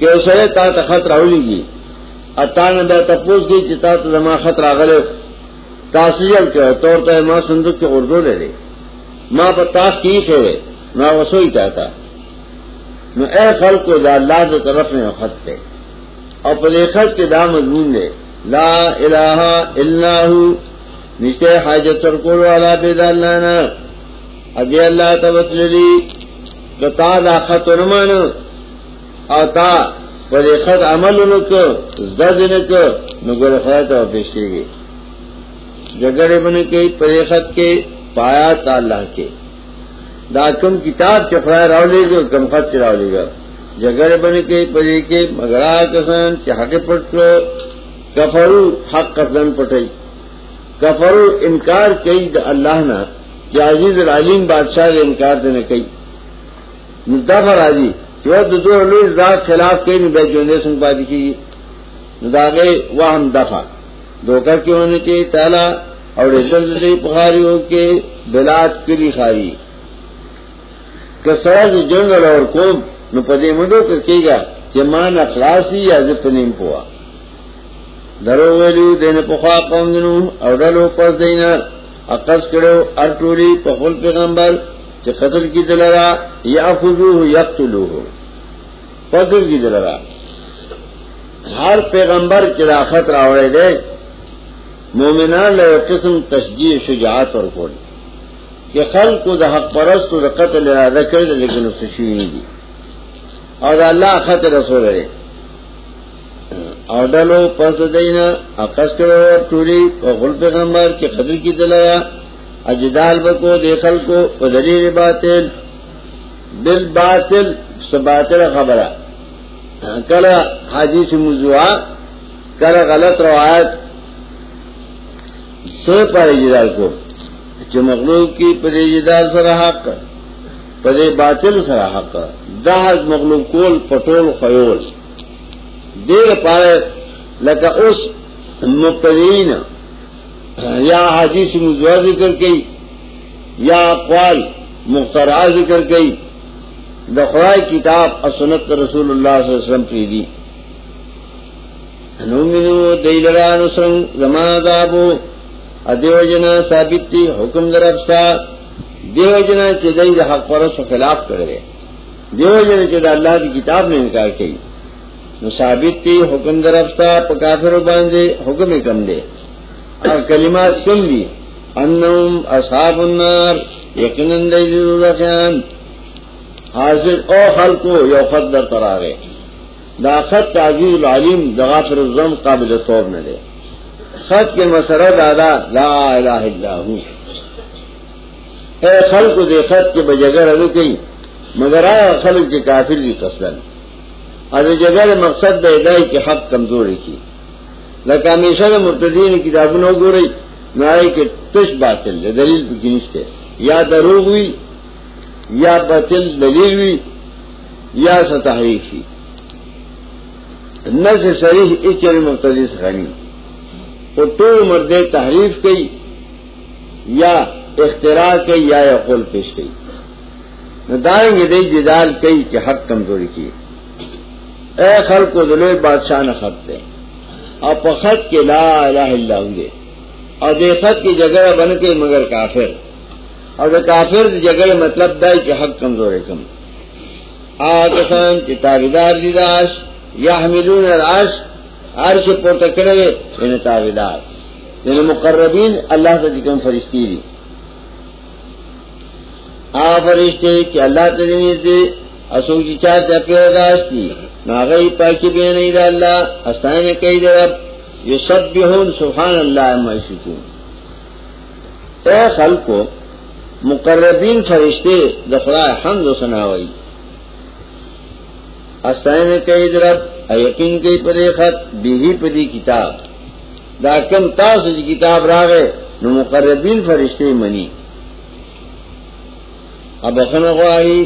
کہ اسرے تا تا خط راولی گی اتانا دا تپوس گئی چتا تا زمان خط راغلے تاثیر کیا طور تو ماں صندوق کے اردو لے لے ماں پر تاش کی ہے ماں وسوئی چاہتا میں اے خل کو دا اللہ دو طرف میں خط پہ اور پر خط کے دا مضمون دے لا الہ الا ہو نشتے حاجت سرکول والا بے دالانا اجے اللہ تبت للی تا دا خط و نمان اور تا پر خط عمل ان کو زد نے کو نگر خیت اور پیشے گی. جگڑے بنے کے پر خط کے پایا تا اللہ کے. دا کم کتاب چپڑا راؤ لے گا کم خط چراؤ لے گا جگڑے بنے کے پری کے مگرا کسان چاہ پٹ کرو کفرو حق کسن پٹئی کفرو انکار کئی دا اللہ نا کہ عزیز العلیم بادشاہ انکار دینے کئی. مدافع راضی ذات خلاف کئی نہیں بھائی جو سنگ پا کی داغے وہ ہم دفاع دھوکہ کے ہونے کے تالا اور پخاری ہو کے بلاد کلی خاری کسرا سے جنگل اور کوم نو پدے مدو کر کے گا کہ مان اخلاصی یا زپنیم پوا. درو ویلو دین پخوا قوم دنو اور ڈلو پس دینا اقص کرو ارٹولی پخل پیغمبر کہ قتل کی دلرا یا خزو ہو یا کی دلرا ہر پیغمبر چرا خط راوڑے دے۔ مومنان لے قسم تشجیع شجاعت اور کھول کہ خل کو دا حق پرست دا قتل ارادہ کر دے لیکن اس سے شوئی نہیں دی۔ اور اللہ خط رسول رہے اور ڈلو پس دینا، اقص کرو اور ٹوری اور غل پیغمبر کے قتل کی دلرا اجدال بکو، دے دیکھل کو دلیل باطل۔ بل باطل سباطل خبر کل حاجی سے مزوا کل غلط روایت سے پر جی کو مغلوب کی پدے جی جدال سر حق، پدے باطل سر حق دہج مغلوب کول پٹول خیول. دیر پارے لکا اس مبتدین، یا حدیث مزوا ذکر کی یا اقوال مخترا ذکر کی دخرائے کتاب اسنت رسول اللہ صلی اللہ علیہ وسلم کی دی. نومنو دیلرا نسرن زمان دابو ادیو جنا ثابت تی حکم در افسا. دیو جنا چی دی دا حق پرس و خلاف کرے دیو جنا چی دا اللہ دی کتاب نے انکار کی نو ثابت تی حکم در افسا پا کافر باندے حکم کم دے. اور کلمات کم دی. انہم اصحاب النار. یقیناً دیدن حاضر او خلقو یو خط در ترارے دا خط تعزیز العلیم دغافر الزم قابل طور نہ دے خط کے مسئلہ دادا، لا الہ الا ہوں اے خلق دے خط کے بجگر ادو کئی مگر آیا خلق کے کافر بھی قصدن. اور جگہ مقصد دے دائی کے حق کمزوری کی. لکه همیشه د مرتدین کتابونو ګوري ناري کې تش باطل دلیل پکې نشته یا دروغ وي یا باطل دلیل وي یا ستحریف وي نس صریح اچر یعنی مقتدس غنی. او ټول مرده تحریف کوي یا اختراع کوي یا یقول پیش کوي نو دارنګ دې جدال کوي چې حق کمزوري کی. اے خلقو دلوی بادشاہ نے خط دے. اور پخت کے لا الہ الا ہوں اور دے خط کی جگہ بن کے مگر کافر. اور کافر کی جگہ مطلب دائی کہ حق کمزور ہے کم۔ آسان تابیدار دیداش یا حمیلون راش عرش پر تکڑے ان تابیدار۔ یعنی مقربین اللہ سے جکم فرشتی دی۔ آ فرشتے کہ اللہ تعالی دے اصول کی چار چپے داشتی ناغی پاکی بے نہیں دا اللہ استان کئی دا رب، یسبحون سبحان اللہ محسوسون اے خلقو مقربین فرشتے دخلا حمد و سناوئی استان کئی دا رب ایقین کئی پدے خط بیہی پدی کتاب. دا کم تاس دی کتاب راگے نو مقربین فرشتے منی. اب اخنا خواہی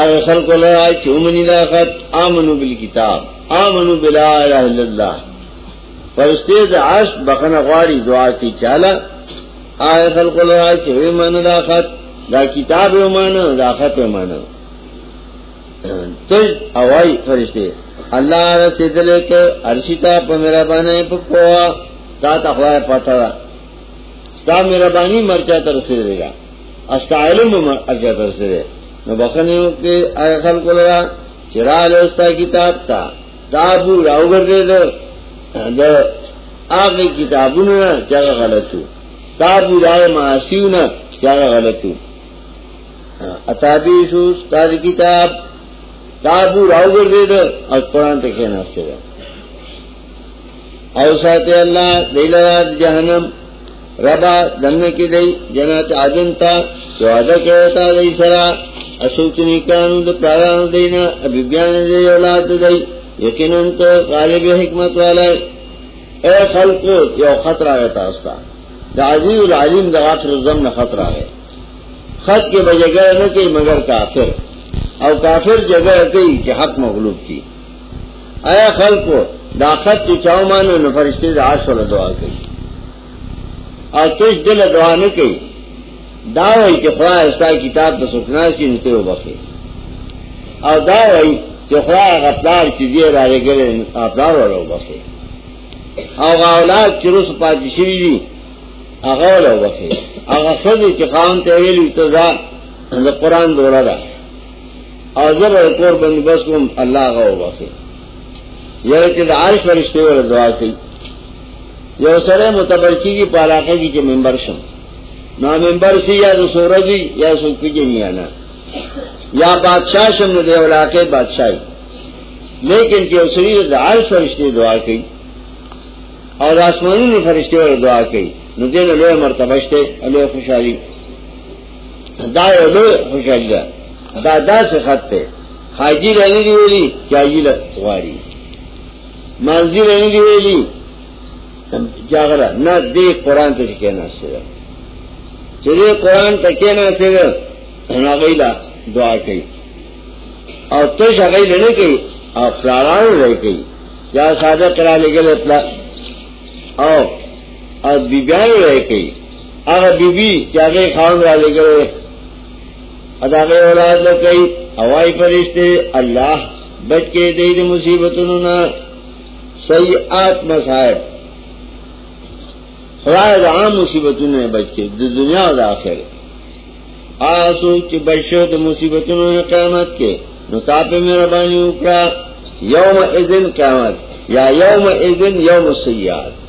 آگے خلق اللہ چی امنی دا خط، آمنو بالکتاب، آمنو بلا الہ اللہ فرستے دا عشق بخن غواری دعا کی چالا آگے خلق اللہ چی ایمان دا خط دا کتاب ایمانا دا خط ایمانا تج اوائی فرشتے، اللہ رسی دلے کے عرشتا پا میرا بانے پکوا تا تخواہ پاتا دا۔ ستا میرا بانی مرچا ترسی دے گا۔ استا علم مرچا ترسی دے۔ نو بخنی کے آئے خلق لگا چرا لستا کتاب تا۔ تابو راو گردے دو دا آگے کتابوں نا چاگا غلطو تابو راو معاسیو نا چاگا غلطو. اتابی شوس تاری کتاب تابو راو گر دے دا اور قرآن تک ناستے دا او ساتے اللہ دیلات جہنم، ربا دنگ کی دی، جنات عدن تا، جو عدہ کہتا دی سرا اسوچنی کانو دا پرارانو دینا ابی بیان دی اولاد دی، یقیناً تو غالب حکمت والا اے خلقو، یو خطر آگے تاستا دا عزیز العلیم دا غافر الزم خطر آگے خط کے بجگہ نہ کہ مگر کافر۔ اور کافر جگہ کئی کہ حق مغلوب کی۔ اے خلق کو دا خط کی چاؤ مانو نہ فرشتے دا عرش والا دعا کی اور تجھ دل دعا نہ کی دا ہوئی کہ خدا استا کتاب تو سکنا سی نتے ہو بخے اور دا ہوئی کہ خدا افطار چیزیں رارے گرے افطار والا ہو بخے اور اولاد چروس پاتی شری دی اغول ہو بخے اگر خود چقام تیویلی اتزا قرآن دورا دا. او اور جب کور بندوبست کو اللہ کا ہو بخے یہ کہ عارش فرشتے والا دعا کی. یہ سر متبرچی کی پالاقے کی جو ممبر شم. نہ ممبر سی یا تو سورجی یا سوکھی جی نہیں آنا یا بادشاہ شم نے دے علاقے بادشاہی. لیکن کہ شریر عارش فرشتے دعا کی. اور آسمانی نے فرشتے والا دعا کی. ندین لوہ مرتبشتے لوہ خوشحالی دا لوہ خوشحالی دا دا دا سے خط تے حاجی رہنی دی ویلی چاہی لغواری مانزی رہنی دی ویلی جاغرہ نہ دے قرآن تے کہنا سیرا چلے قرآن تے کہنا سیرا نا غیلا دعا کئی اور تش اگئی لینے کئی اور فلاران رہ کئی یا سادہ کرا لے گئے اور اور بیبیان رہ گئی۔ اگر بیبی چاہے خان والے گئے۔ ادا گئے اولاد لگ گئی۔ ہوائی فرشتے اللہ بچ کے دے دے مصیبت صحیح آت مسائب۔ خدا عام مصیبت نے بچ کے دنیا اور آخر۔ آسو چ بچو تو مصیبت نے قیامت کے۔ نصاب میں ربانی اکڑا۔ یوم اذن قیامت یا یوم اذن یوم سیاد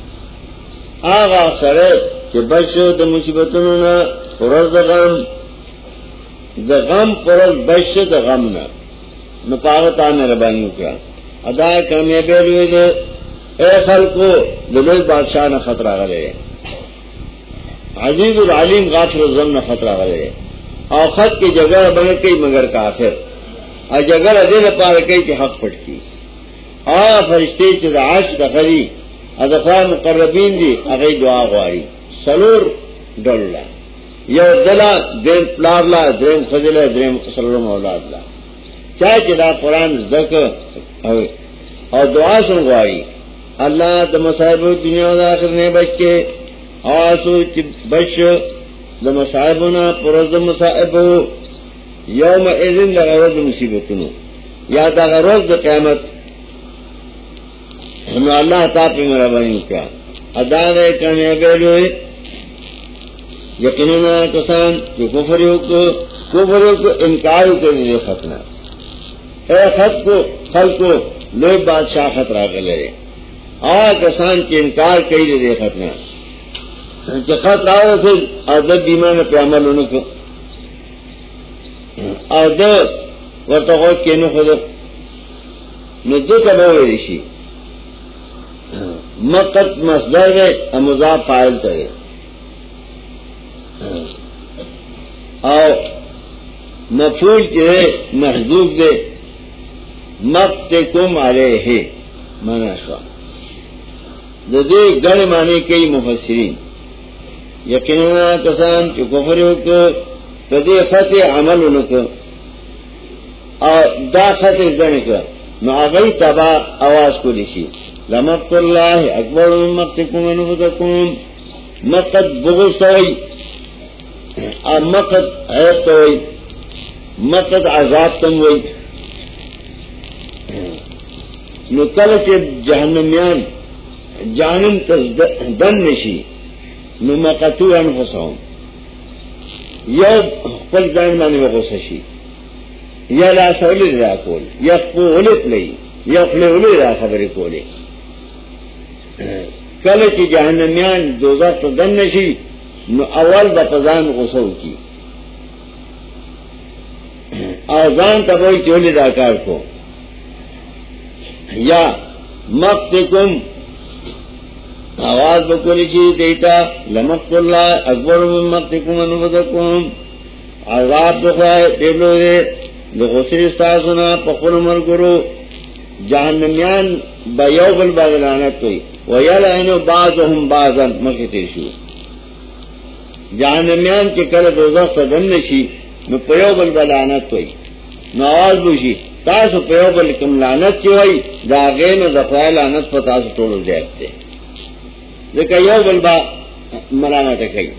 آغا سرے کہ بچو دا مصیبتوں نا پرز دا غم. دا غم پرز بچ دا غم نا نپاغتا میرا بانیو کیا ادا کامیابی ہوئے دے. اے خلقو دلوی بادشاہ نا خطرہ غلے عزیز العلیم غافر الزم نا خطرہ غلے اور خط کی جگہ بن کئی مگر کافر. اور جگہ ادے پار کئی کہ حق پٹ کی اور فرشتے چاہ عاش دخلی ادفار مقربین دی اگئی دعا غواری. سلور ڈولا یو دلا دین پلار لا دریم خجل دریم سلورم اولاد لا چاہے چدا قرآن زدک اور دعا سن غواری. اللہ دم صاحب دنیا دا آخر نے بچ کے آسو بچ دم صاحبنا پرز دم صاحب یوم ایزن لگا روز مصیبتنو. یا دا روز دا قیامت ہم اللہ تا پہ میرا بنی کیا۔ ادا گئے کامیابی ہوئے یقین کسان جو کفریوں کو کفریوں کو انکار کے لیے ختنا اے خط کو، خل کو، لوگ بادشاہ خطرہ کر لے۔ اور کسان کے انکار کئی لے ختنا خط آؤ سے ادب بیما نے پہ عمل ان کو ادب ورتہ کے نو خود دو کا بہت رشی مقت مصدر ہے امزا فائل کرے اور مفول جو ہے محدود دے۔ مت کم آرے ہے مانا شا دے گڑ مانے کئی مفسرین۔ یقینا کسان جو کفریوں کو فتح عمل ان کو اور دا فتح گڑ کا نو آگئی تباہ آواز کو لکھی لمقت اللہ اکبر من مقتکم انفسکم مقت بغض توئی اور مقت عیب توئی مقت عذاب تم وئی نو کل کے جہنمیان، جہنم دن نشی. نو مقتو انفسهم یو خپل ځان باندې وغوسه شي یا لا سولی را کول، یا قولت لئی یا خلولی را خبری کولی کله چې جهنميان دوزخ ته دن نشي نو اول د پزان غوسو کی آزان تبوئی چولی داکار کو یا مقت کم آواز بکولی چی دیتا، لمقت اللہ، اکبر من مقت کم انبتکم عذاب دخواه دیبلو دے دخسر استاسونا پخل مرگرو جہنمیان با یو بل باغ لعنت کوئی ویلعنو بعضهم بعضا. مکی تیشو جہنمیان کے کل دوزخ تا دن نشی نو پیو بل بلعنت کوئی نو آواز بوشی تاسو پیو بل کم لعنت چی ہوئی دا غین و دفعہ لعنت پا تاسو توڑو دیکھتے لیکن یو بل با ملامت کئی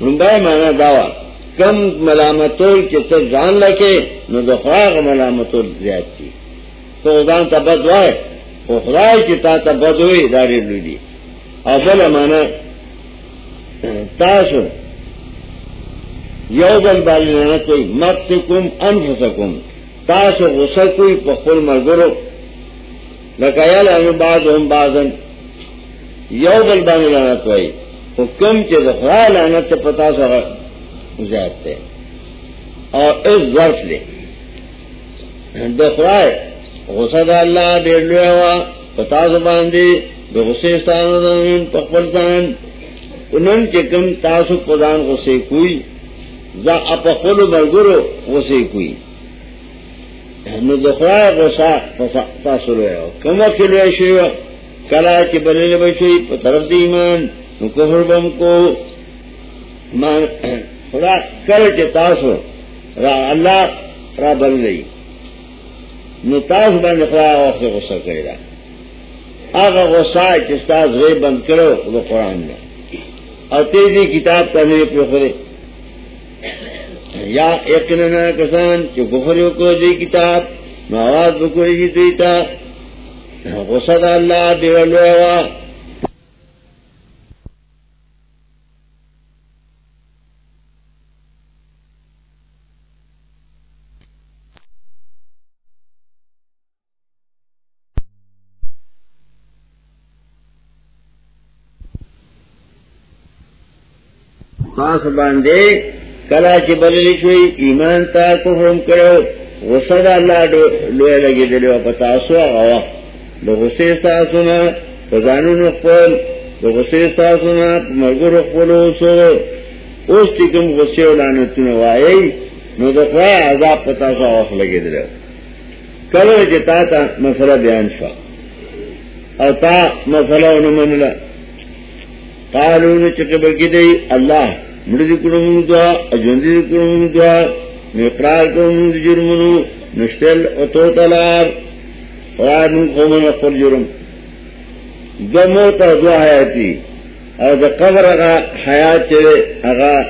رنبای مانا داوا کم ملامتول چی تا جان لکے نو دخواغ ملامتول زیادتی تو ځان ته بد وای او خدای چې تا ته بد وای دا لري لري او بل معنا تاسو، یو بل باندې نه کوئی متکم انفسکم۔ تاسو غسل کوئی په خپل مرګرو لکه یاله ان بعضهم بعضن۔ یو بل باندې نه کوئی۔ حکم چې د خدای لعنت پتا سره ذات ہے اور اس ظرف نے دفرائے غصہ اللہ دیر لیا ہوا، پتا زبان دے غصے سانو دان پقبل دان انہوں کے کم تاسو پدان غصے کوئی، دا اپخل برگرو غصے کوئی۔ نو دخرائے تاسو لیا ہو کم وقت لیا کلا کے بلے بچوئی پترف دی ایمان کو۔ خدا کر کے تاسو را اللہ را بن گئی نتاس بن خدا وقت غصہ کرے گا آگا غصہ چستاز غیر بند کرو خدا قرآن میں اور تیزی کتاب کا پہ خورے یا یقین کسان جو بخرے کو دی کتاب نواز بکوئی جی دیتا غصہ اللہ دیوالو پاس باندھے کلا چی بللی شوی ایمان تا کفرم کرو، غصہ اللہ لوے لگی دلیو پتاسو آغا دو غصے ساسونا پزانو نقبل دو غصے ساسونا مرگو رقبلو سو۔ اس تکم غصے و لانتون وائی نو دقوی عذاب پتاسو آغا لگی دلیو کلا چی تا تا مسئلہ بیان شوا۔ او تا مسئلہ انو منلا قالو چکبکی دی، اللہ۔ مرد کرون نشتل اتو تلار قرآن قومن اقل جرم۔ دو حیاتی۔ دا قبر اگا حیات چلے اگا،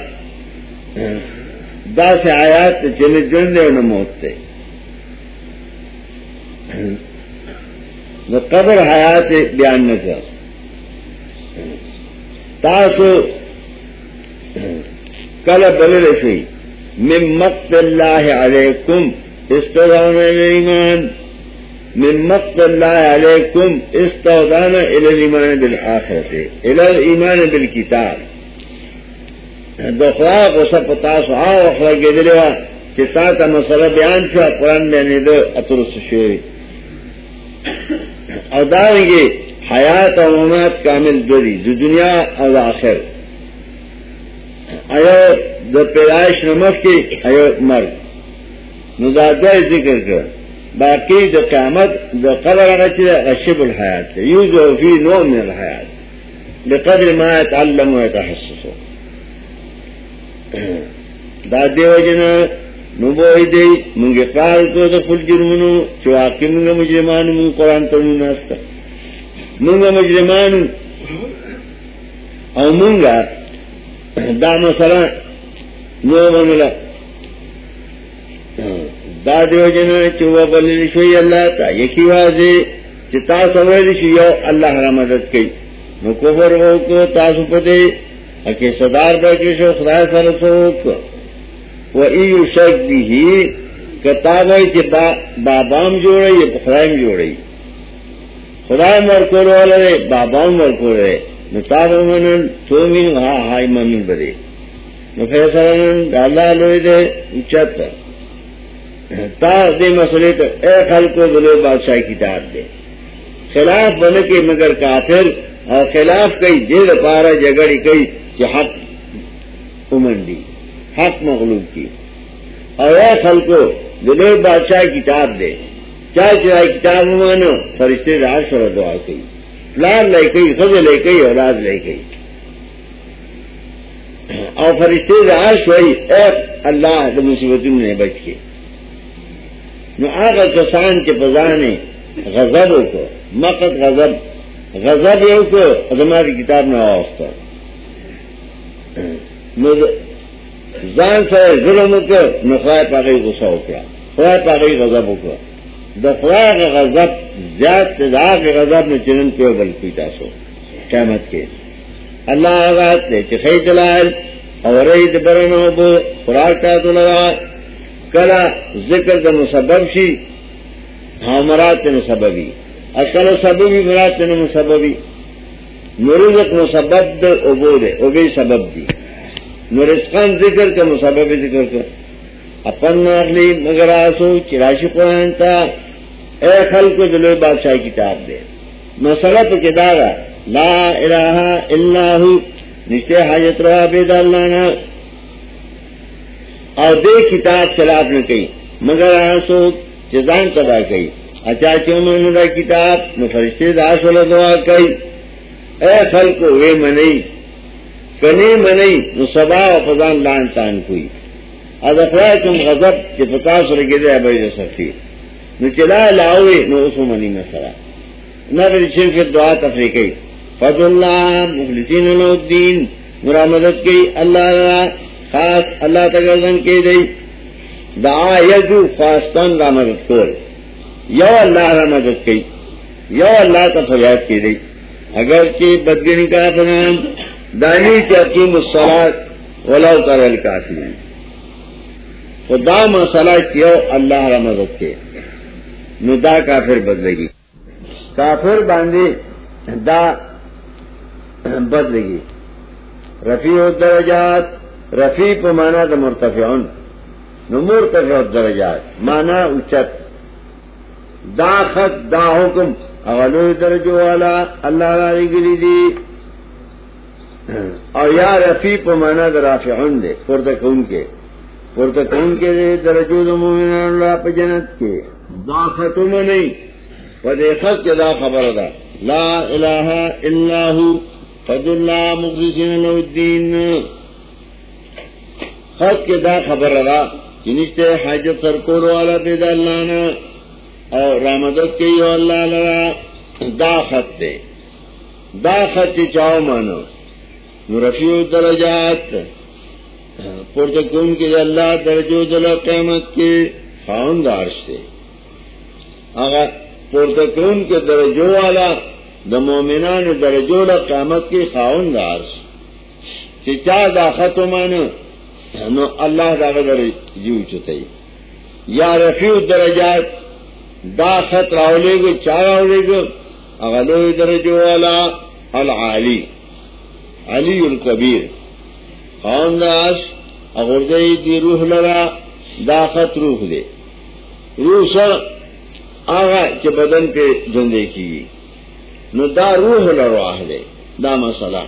دا سے آیات چلے جن دے موت تے۔ قبر حیات بیان نہ تاسو کل بلل شوی من مقت اللہ علیکم استودان الایمان من مقت اللہ علیکم استودان الایمان بالآخرت الایمان بالکتاب. دخوا غصہ پتاسو آو اخلا گدلوا چه تا تا مسئلہ بیان شو قرآن بیانی دو اترس شوی. او دارنگی حیات و ممات کامل دوری، دو دنیا او آخر پیدائش نمک کے ایو مرد نو ذکر کر. باقی دا قیامت دا قدر آگا چی دا غشب الحیات یو یوزو فی نو من الحیات. بقدر ما یتعلم و یتحسسو دا دیو جنہ نبو دی منگی قار کو دا خل جرمونو چواقی منگا مجرمان من قرآن تنون ناستا منگا مجرمان او منگا دام سر نو من دا دیو جن چوبا بلی شوئی اللہ تا۔ یکی واضح چتا سویل شیو اللہ را مدد کی۔ نو کفر ہو کو تاسو پتے۔ اکی صدار بیٹی شو خدا سر سوک و ایو شک بھی کتاب ہے کہ بابام جوڑے یا خدایم جوڑے۔ خدایم ورکور والے بابام ورکور ہے نتاب امنن تو من آئی ممن بدے نفیسرن اللہ لوئے دے اچھت تا دے مسئلے اے بلو بادشاہ کتاب دے. خلاف بن کے مگر کافر، اور خلاف کئی دیر پارا جگڑی کئی کہ حق امن دی حق مغلوب کی. اور اے خلق کو بلو بادشاہ کتاب دے. چاہے چاہے کتاب مانو، فرشتے دار سر دعا کئی. پلان لے گئی خز لے گئی، اولاد لے گئی۔ اور فرشتے دار سوئی اے اللہ مصیبت نے بچ کے نو کسان کے پزانے غزب کو مقت غزب غزب یو کو ہماری کتاب میں آوستا۔ زان سے ظلم کو نو خواہ پاگئی غصہ اکڑا خواہ پاگئی غزب اکڑا دا خواہ کا غزب زیاد تدا کے غزب میں چنن کے بل کوئی تاسو. قیمت کے اللہ آغات لے چخی دلائل اور رئی دبرنو بو خوراک تا تو لگا کلا ذکر کا مسبب شی ہاں مراد تین سببی اکل سببی مراد تین مسببی مرزق مسبب دے ابو دے ابھی سبب دی نورسخان ذکر کا مسبب ذکر کر اپن اگلی مگر آسو چراشی قرآن تا، اے خل کو دلو بادشاہ کتاب دے۔ مسئلہ پہ کدارا لا الہ الا ہو، نشتے حاجت رہا بید اللہ نا اور دے کتاب خلاف نہ کہی مگر آسو چدان تباہ کہی اچھا چون دا کتاب نہ فرشتے داس والا دعا کہی اے خل کو وے منئی کنے منئی، نو سبا و فضان لان تان کوئی۔ از اخلاق تم غضب کہ پتاس لگے دے ابھی سختی. نو چلا لاؤے نو اسو منی مسرا نہ پھر صرف دعا تفریقی. فضل اللہ، مخلصین الدین مرا مدد کی اللہ را، خاص اللہ تگردن کے دئی دا یدو خاصتن را مدد کول یو اللہ را مدد کی. یو اللہ تا فریاد کی دی. اگر چی بدگنی کا پنام دانی چی اقیم الصلاة ولو کر الکافرین خدا مسئلہ کیو اللہ را مدد کے۔ نو دا کافر بدلگی۔ کافر باندے دا بدلگی۔ رفیع الدرجات، رفیع مانا دا مرتفعون۔ نو مرتفع درجات مانا اچت۔ دا خط، دا حکم۔ اغلو درجو والا اللہ علی گلی دی۔ اور یا رفیع مانا دا رافعون دے پرتکون کے۔ پرتکون کے دے درجو دا مومن اللہ پا جنت کے۔ دا نہیں۔ پا دے خط کے دا خبر دا۔ لا الہ الا فد اللہ مخلصین الدین۔ خط کے دا خبر رہا جنشتے حاجت سرکور والا بید اللہ نا۔ اور رامدت کے یو اللہ لرا۔ دا خط دے۔ دا خط چاو مانو۔ رفیع درجات پرتکون کے اللہ درجو دل قیمت کے خاون دارش دے۔ اگر پرتکون کے درجو والا دا مومنان درجو دا قیمت کے خاون دارش چاہ دا خط مانو نو اللہ دا غدر جیو چتائی یا رفیع درجات دا خط راولے گو، چا راولے گو اغلو درجو والا العالی، علی الکبیر خان داس اغردئی دی روح لرا، دا خط روح دے روح سر آغا چه بدن پہ جندے کی نو دا روح لرواح دے دا مسئلہ.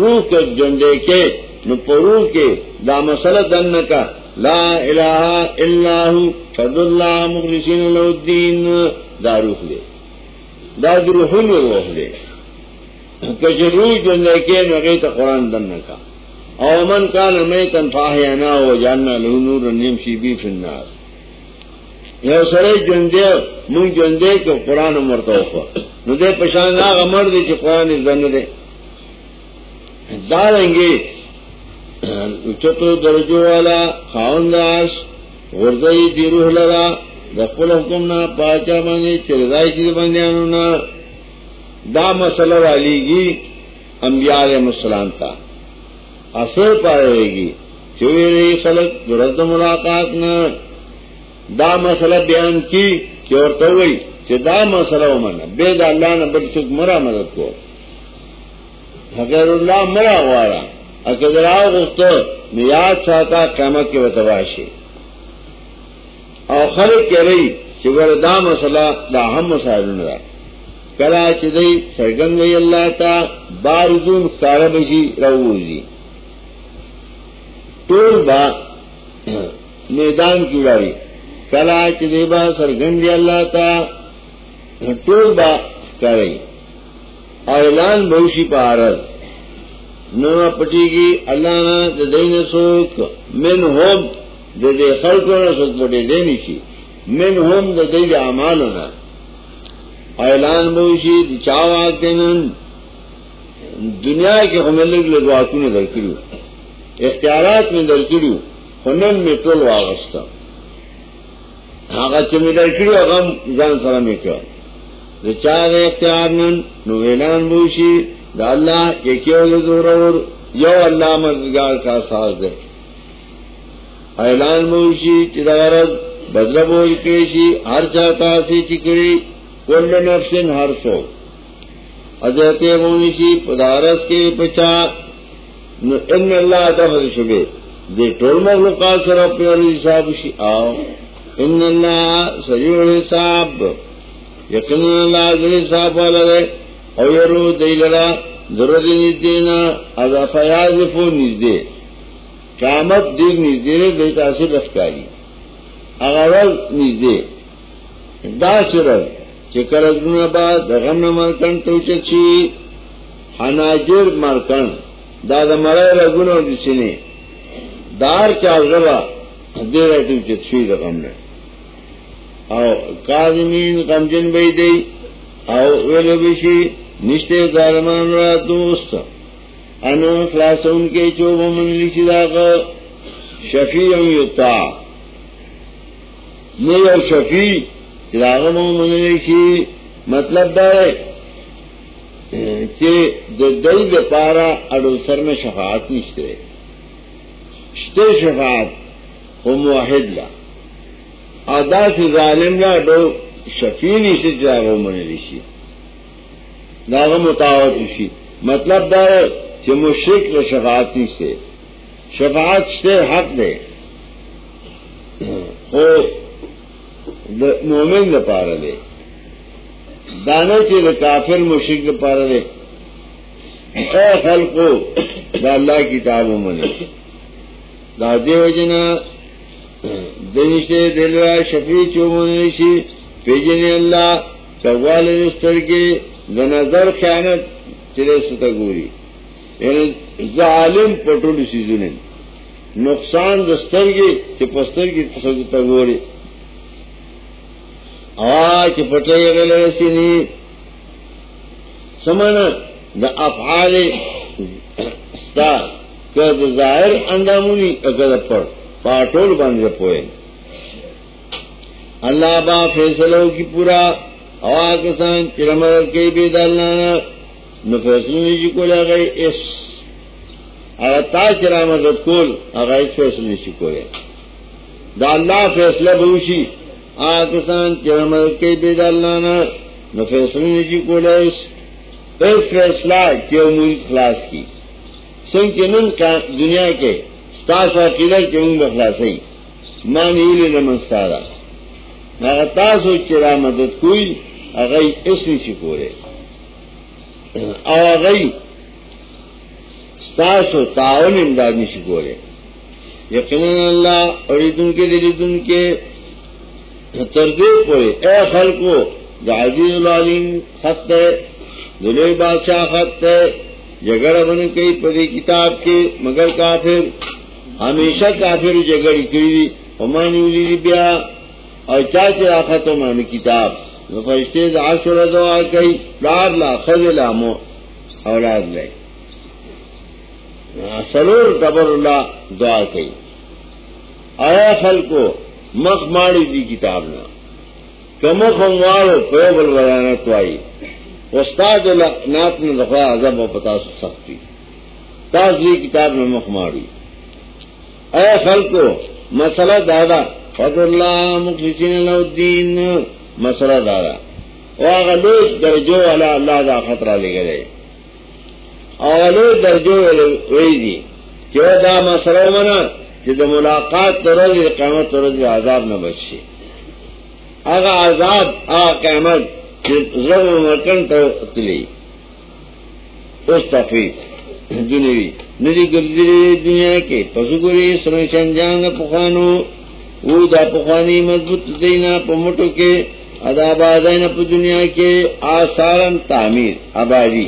روح کے جندے کے نو پرو کے دا مسئلہ دن کا لا الہ الا ہو فد اللہ مخلصین له الدین، دا روح دے دا روح روح دے کہ روح جو نیکے نو گئی قرآن دن کا۔ او من کان میتن فاہیانا و جاننا له نور نمشی بی فی یو سره جوندے مون جوندے کہ قرآن مرتوخوا نو دے پشان آغا مرد چی قرآن دن دے۔ دارنگی اچتو درجو والا خاون خاونداس غردئی دی روح لرا دخل حکم نا پاچا باندے چردائی چیز بندیانو نا۔ دا مسئلہ والی گی انبیاء علیہ السلام تا. اثر پائے گی. چوئی رہی خلق درد ملاقات نا دا مسئلہ بیان کی کہ اور تو وہی کہ دا مسئلہ ومنا بے دا اللہ نے بل سکھ مرا مدد کو. حقیر اللہ مرا وارا اکدراو غفتو نیاد ساتا قیمت کے وطباشی اور خلق کہہ رہی کہ دا مسئلہ، دا ہم مسائل رہا. کلا چدئی سرگن گئی اللہ تا بارزون سارا بشی رو جی ٹول با میدان کی اڑائی کلا چدے با سرگن دی اللہ تا ٹول با کرئی اعلان بہوشی پارت نو پٹی گی اللہ نا دین سوک. من ہوم دے خلق نہ سوک پٹے دینی سی من ہوم دے امال نا. اعلان بہوشی چاو آتے دنیا کے حمل لگواتوں نے درکڑی اختیارات میں درکڑی ہنن میں ٹول واغستا. آگا چمی درکڑی اغم جان سلام کیا. چار اختیار نن، نو اعلان بوشی، دا اللہ یکیو دورور یو اللہ مددگار کا ساز دے. اعلان بوشی چدا غرض بدل بوج ہر چاہتا سی چکری کل نفسن ہر سو۔ حضرت مونشی پدارس کے پچا نو ان اللہ دفع شبے۔ دے ٹول مخلوقات سر اپنے علی صاحب شی۔ آؤ ان اللہ سریع حساب یقین اللہ گلی صاحب والا ہے او یرو دیلرا ضرورت نزدینا از افیاز فو نزدے قیامت دیر نزدے نے بے تاثر رفتاری اغاول نزدے دا سرد چکر ازمون بعد غم مرکن تو چچی حناجر مرکن دا دا مرای رگونو دسینے دار چاہ غبا دیر ایتو چچوی دا غم نے او کاظمین غمجن بی دی، او ویلو بشی نشتے ظالمان را دوست. انو خلاصون کے چوب من لیشی داغا شفیع یتا نی او شفیع داغا من لیشی مطلب دارے کہ دل د پارا اڑو سر میں شفاعت نشتے شتے شفاعت وہ موحد لا۔ ادا سے ظالم لا ڈو شفیع سے جاگو من ریشی داغ متاوت ریشی مطلب دا کہ مشرق و شفاعتی سے شفاعت سے حق دے۔ او مومن دا پارا دے. دانے کے دا کافر مشرق دا پارا دے. اے خلقو، دا اللہ کتابوں منے. دا دے وجنا دنشتے دل را شفیع چوبنشی پیجن اللہ چوال دستر کے نظر خیانت چلے ستا گوری. یعنی ظالم پٹول سیزن نقصان دستر کے چپستر کی ستا گوری. آ چپٹے گلے سی نہیں دا افعال ستا کہ ظاہر اندامونی اگر پڑھ پاٹول باندھ پوئے۔ اللہ با فیصلوں کی پورا ہوا کسان چرمر کے بھی ڈالنا نہ فیصلے جی کو لے گئی اس۔ اگر تا چرا مدد کول اگر اس فیصلے جی کو دا اللہ فیصلہ بوشی آ کسان چرمر کے بھی ڈالنا نہ فیصلے جی کو ایک فیصلہ کیوں مجھ خلاص کی۔ سن کے نن کا دنیا کے تاس اور تاسو عقیدہ کې موږ بخلاصي مان یې له منستارا هغه تاسو چې را مدد کوي هغه اس نشي کوله او هغه تاسو تعاون امداد نشي کوله یقینا الله اوریدون کې دلیدون کې تر دې پوره اے خلکو د عزیز العلیم خط ہے دلوی بادشاہ خط ہے جگڑ بن کئی پری کتاب کے، مگر کافر، ہمیشہ کافر جگڑی کری امانی ولی بیا، اور چاچے آخا تو مان کتاب فرشتے عاشر دعا کئی، لار لا خز لا مو، اولاد لے۔ سرور قبر اللہ دعا کئی۔ آیا خل کو مخ ماڑی دی کتاب نہ کمخ اموارو پیبل ورانا تو آئی استاد نات نے دفعہ عذب و پتا سختی. تازی کتاب میں مخ ماڑی. اے خل کو مسئلہ دادا. فض اللہ مخلصین الدین. مسئلہ دادا. وہ درجو والا اللہ دا خطرہ لے گئے اولو درجو وہی دی. کہ دا مسئلہ منا کہ دا ملاقات تو رض قیامت تو رض عذاب نہ بچے آگا آزاد آ قیامت مرکن تو تلی اس تفریح. دنوی ندی گردری دنیا کے پسو گری سرشن جان پخوانو. او دا پخوانی مضبوط دینا پمٹو کے ادا بادین پا دنیا کے آثارن تعمیر، آبادی.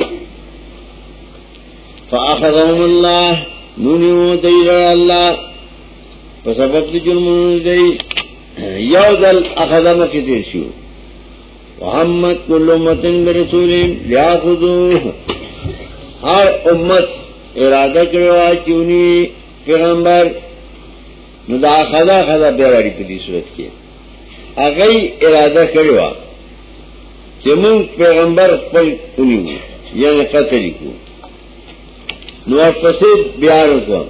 فاخذهم اللہ نونیو دی رہا اللہ پسبب دی جرمون دی۔ یو دل اخذم کی دیر شو محمد کل امتن برسولیم لیا خودو۔ ہر امت ارادہ کروا چونی پیغمبر۔ ندا خدا خدا بیواری پی صورت کے اگئی ارادہ کروا چمن پیغمبر پر انیو یعنی قتلی کو۔ نو پسې بیا ورکو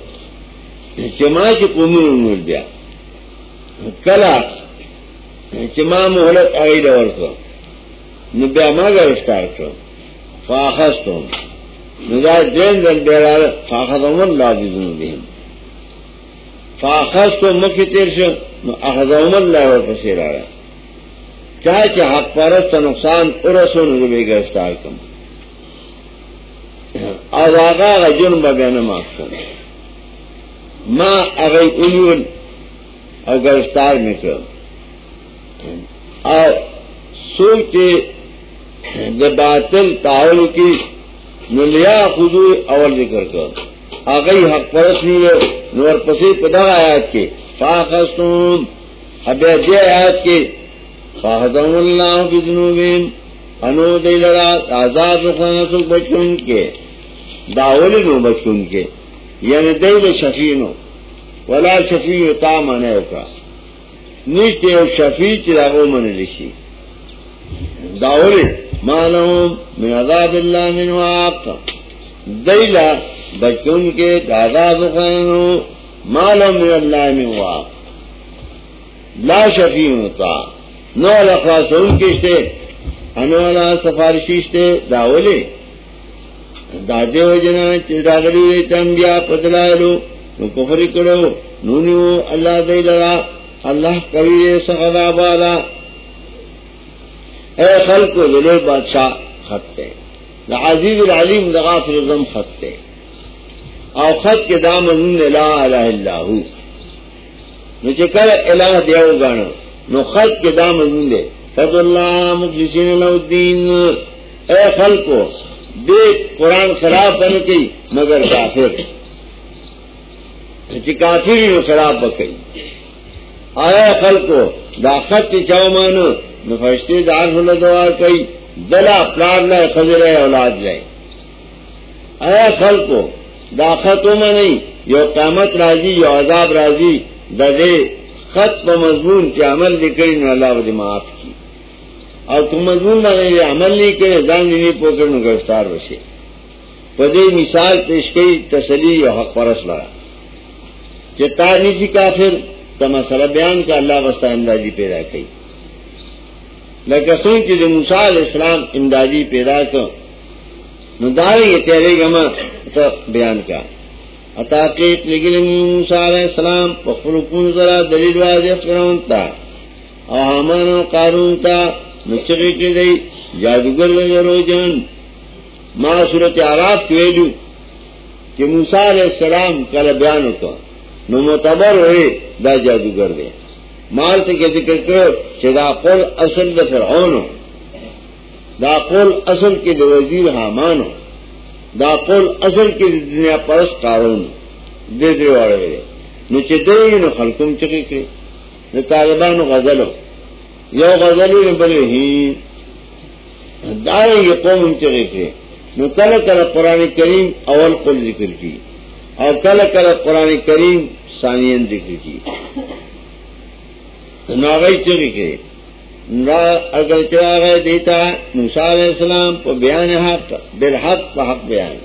چې ما چې کومو نور بیا کلا چې ما مهلت اړې ورکو. نو بیا ما ګرفتار کړ فاخستم نو دا دین دل بیا فاخذهم الله بذنوبهم فاخستم مخې تیر شو، نو اخذهم الله ورپسې راغی چاہے چې حق پرست نقصان ورسونه به ګرفتار کړم اور آگا جرم بگانا معاف کر ماں اگئی اجول اور گرفتار میں کر اور سوچ کے باطل تعاون کی نلیا خدو اول ذکر کر آگئی حق پرس نہیں نور پسی پدا آیات کے۔ فاخستون اب دے آیات کے۔ فاحدم اللہ کی بجنوبیم انو دے لڑا، آزاد رخوانا سو بچوں کے۔ داول نو بچون کے۔ یعنی دل شفیع نو ولا شفیع تا مانے کا نیچے شفیع چراغو من لشی داول مانو من عذاب اللہ من واق دیلا بچون کے دادا بخانو مالو من اللہ من واق لا شفیع ہوتا نو لخواسون کشتے، انوالا سفارشیشتے داولے دادے ہو جنا چاغلی تمبیا پدلالو نو کفر کرو۔ نونیو اللہ دے لڑا، اللہ کبھی سخدا بالا اے خلق کو دلے بادشاہ خطے عزیز العلیم دغافر الزم خطے او خط کے دام لا الہ اللہ نو چکر الہ دیو گانا۔ نو خط کے دام دے فضل اللہ مخلصین له الدین۔ اے خلق کو دیکھ قرآن خراب بن گئی، مگر کافر۔ کافر خراب بکئی آیا خل کو داخت کی چاؤ مانو نفشتے دار ہونا دعا کئی دلا پلار لائے خزر اولاد لائے آیا خل کو داخت میں نہیں یو قیامت راضی، یو عذاب راضی ددے خط و مضمون کے عمل نکلی نو اللہ معاف کی۔ اور تم مضمون نہ عمل نہیں کرے دان نہیں پوکر میں گرفتار بسے پدے مثال پیش کی تسلی اور حق پرس لڑا چار نیچی کافر تما سر بیان کا اللہ وسطہ امدادی پیدا کی لکسوں کی جو مثال اسلام امدادی پیدا کر ندارے یہ تیرے گما تو بیان کا عطاقیت لیکن موسیٰ علیہ السلام پخلقون ذرا دلیل واضح فرون تا اور حامان و قارون تا نچکی کی دی، جادوگر لگرو جان. ما صورت عراف کیویلو کہ موسیٰ علیہ السلام کل بیانو کا نو معتبر ہوئے دا جادوگر دے. مال تے کہ ذکر کرو کہ دا قول اصل دا فرعونو دا قول اصل کے دا وزیر حامانو دا قول اصل کے دنیا پرس قارون دے دے. وارے نو چه دے نو خلقم چکی کرے. نو طالبانو غزلو یو غزلی نو بلے ہی. دائیں یہ قوم چکی کرے نو کل کل قرآن کریم اول قول ذکر کی. اور کل کل قرآن کریم ثانین ذکر کی. ناغی چکی کرے اگر چلا گئے دیتا موسیٰ علیہ السلام کو بیان حق، بالحق کا حق بیان.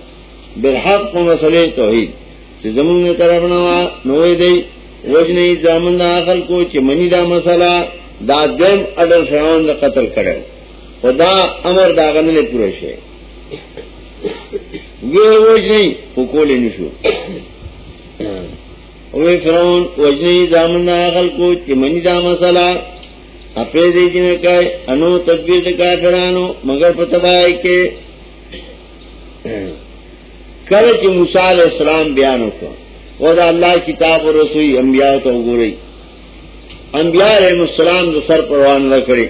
بالحق کو مسئلے توحید. زمین نے طرف نوا، نوے دی وج نہیں دامن دا عقل کو چمنی دا مسئلہ دا دم اڈر فرعون دا قتل کرے خدا امر دا غنلے پورے شے یہ وج نہیں نشو. اوے فرعون وج نہیں دامن دا عقل کو چمنی دا مسئلہ. اپنے دیجی نے کہے، انو تدبیر کا فرانو مگر پتبائی کے. کل کی مثال اسلام بیان کو. خدا اللہ کتاب و رسوئی انبیاء تو گو رہی. انبیاء علیہ السلام جو سر پروان نہ کرے۔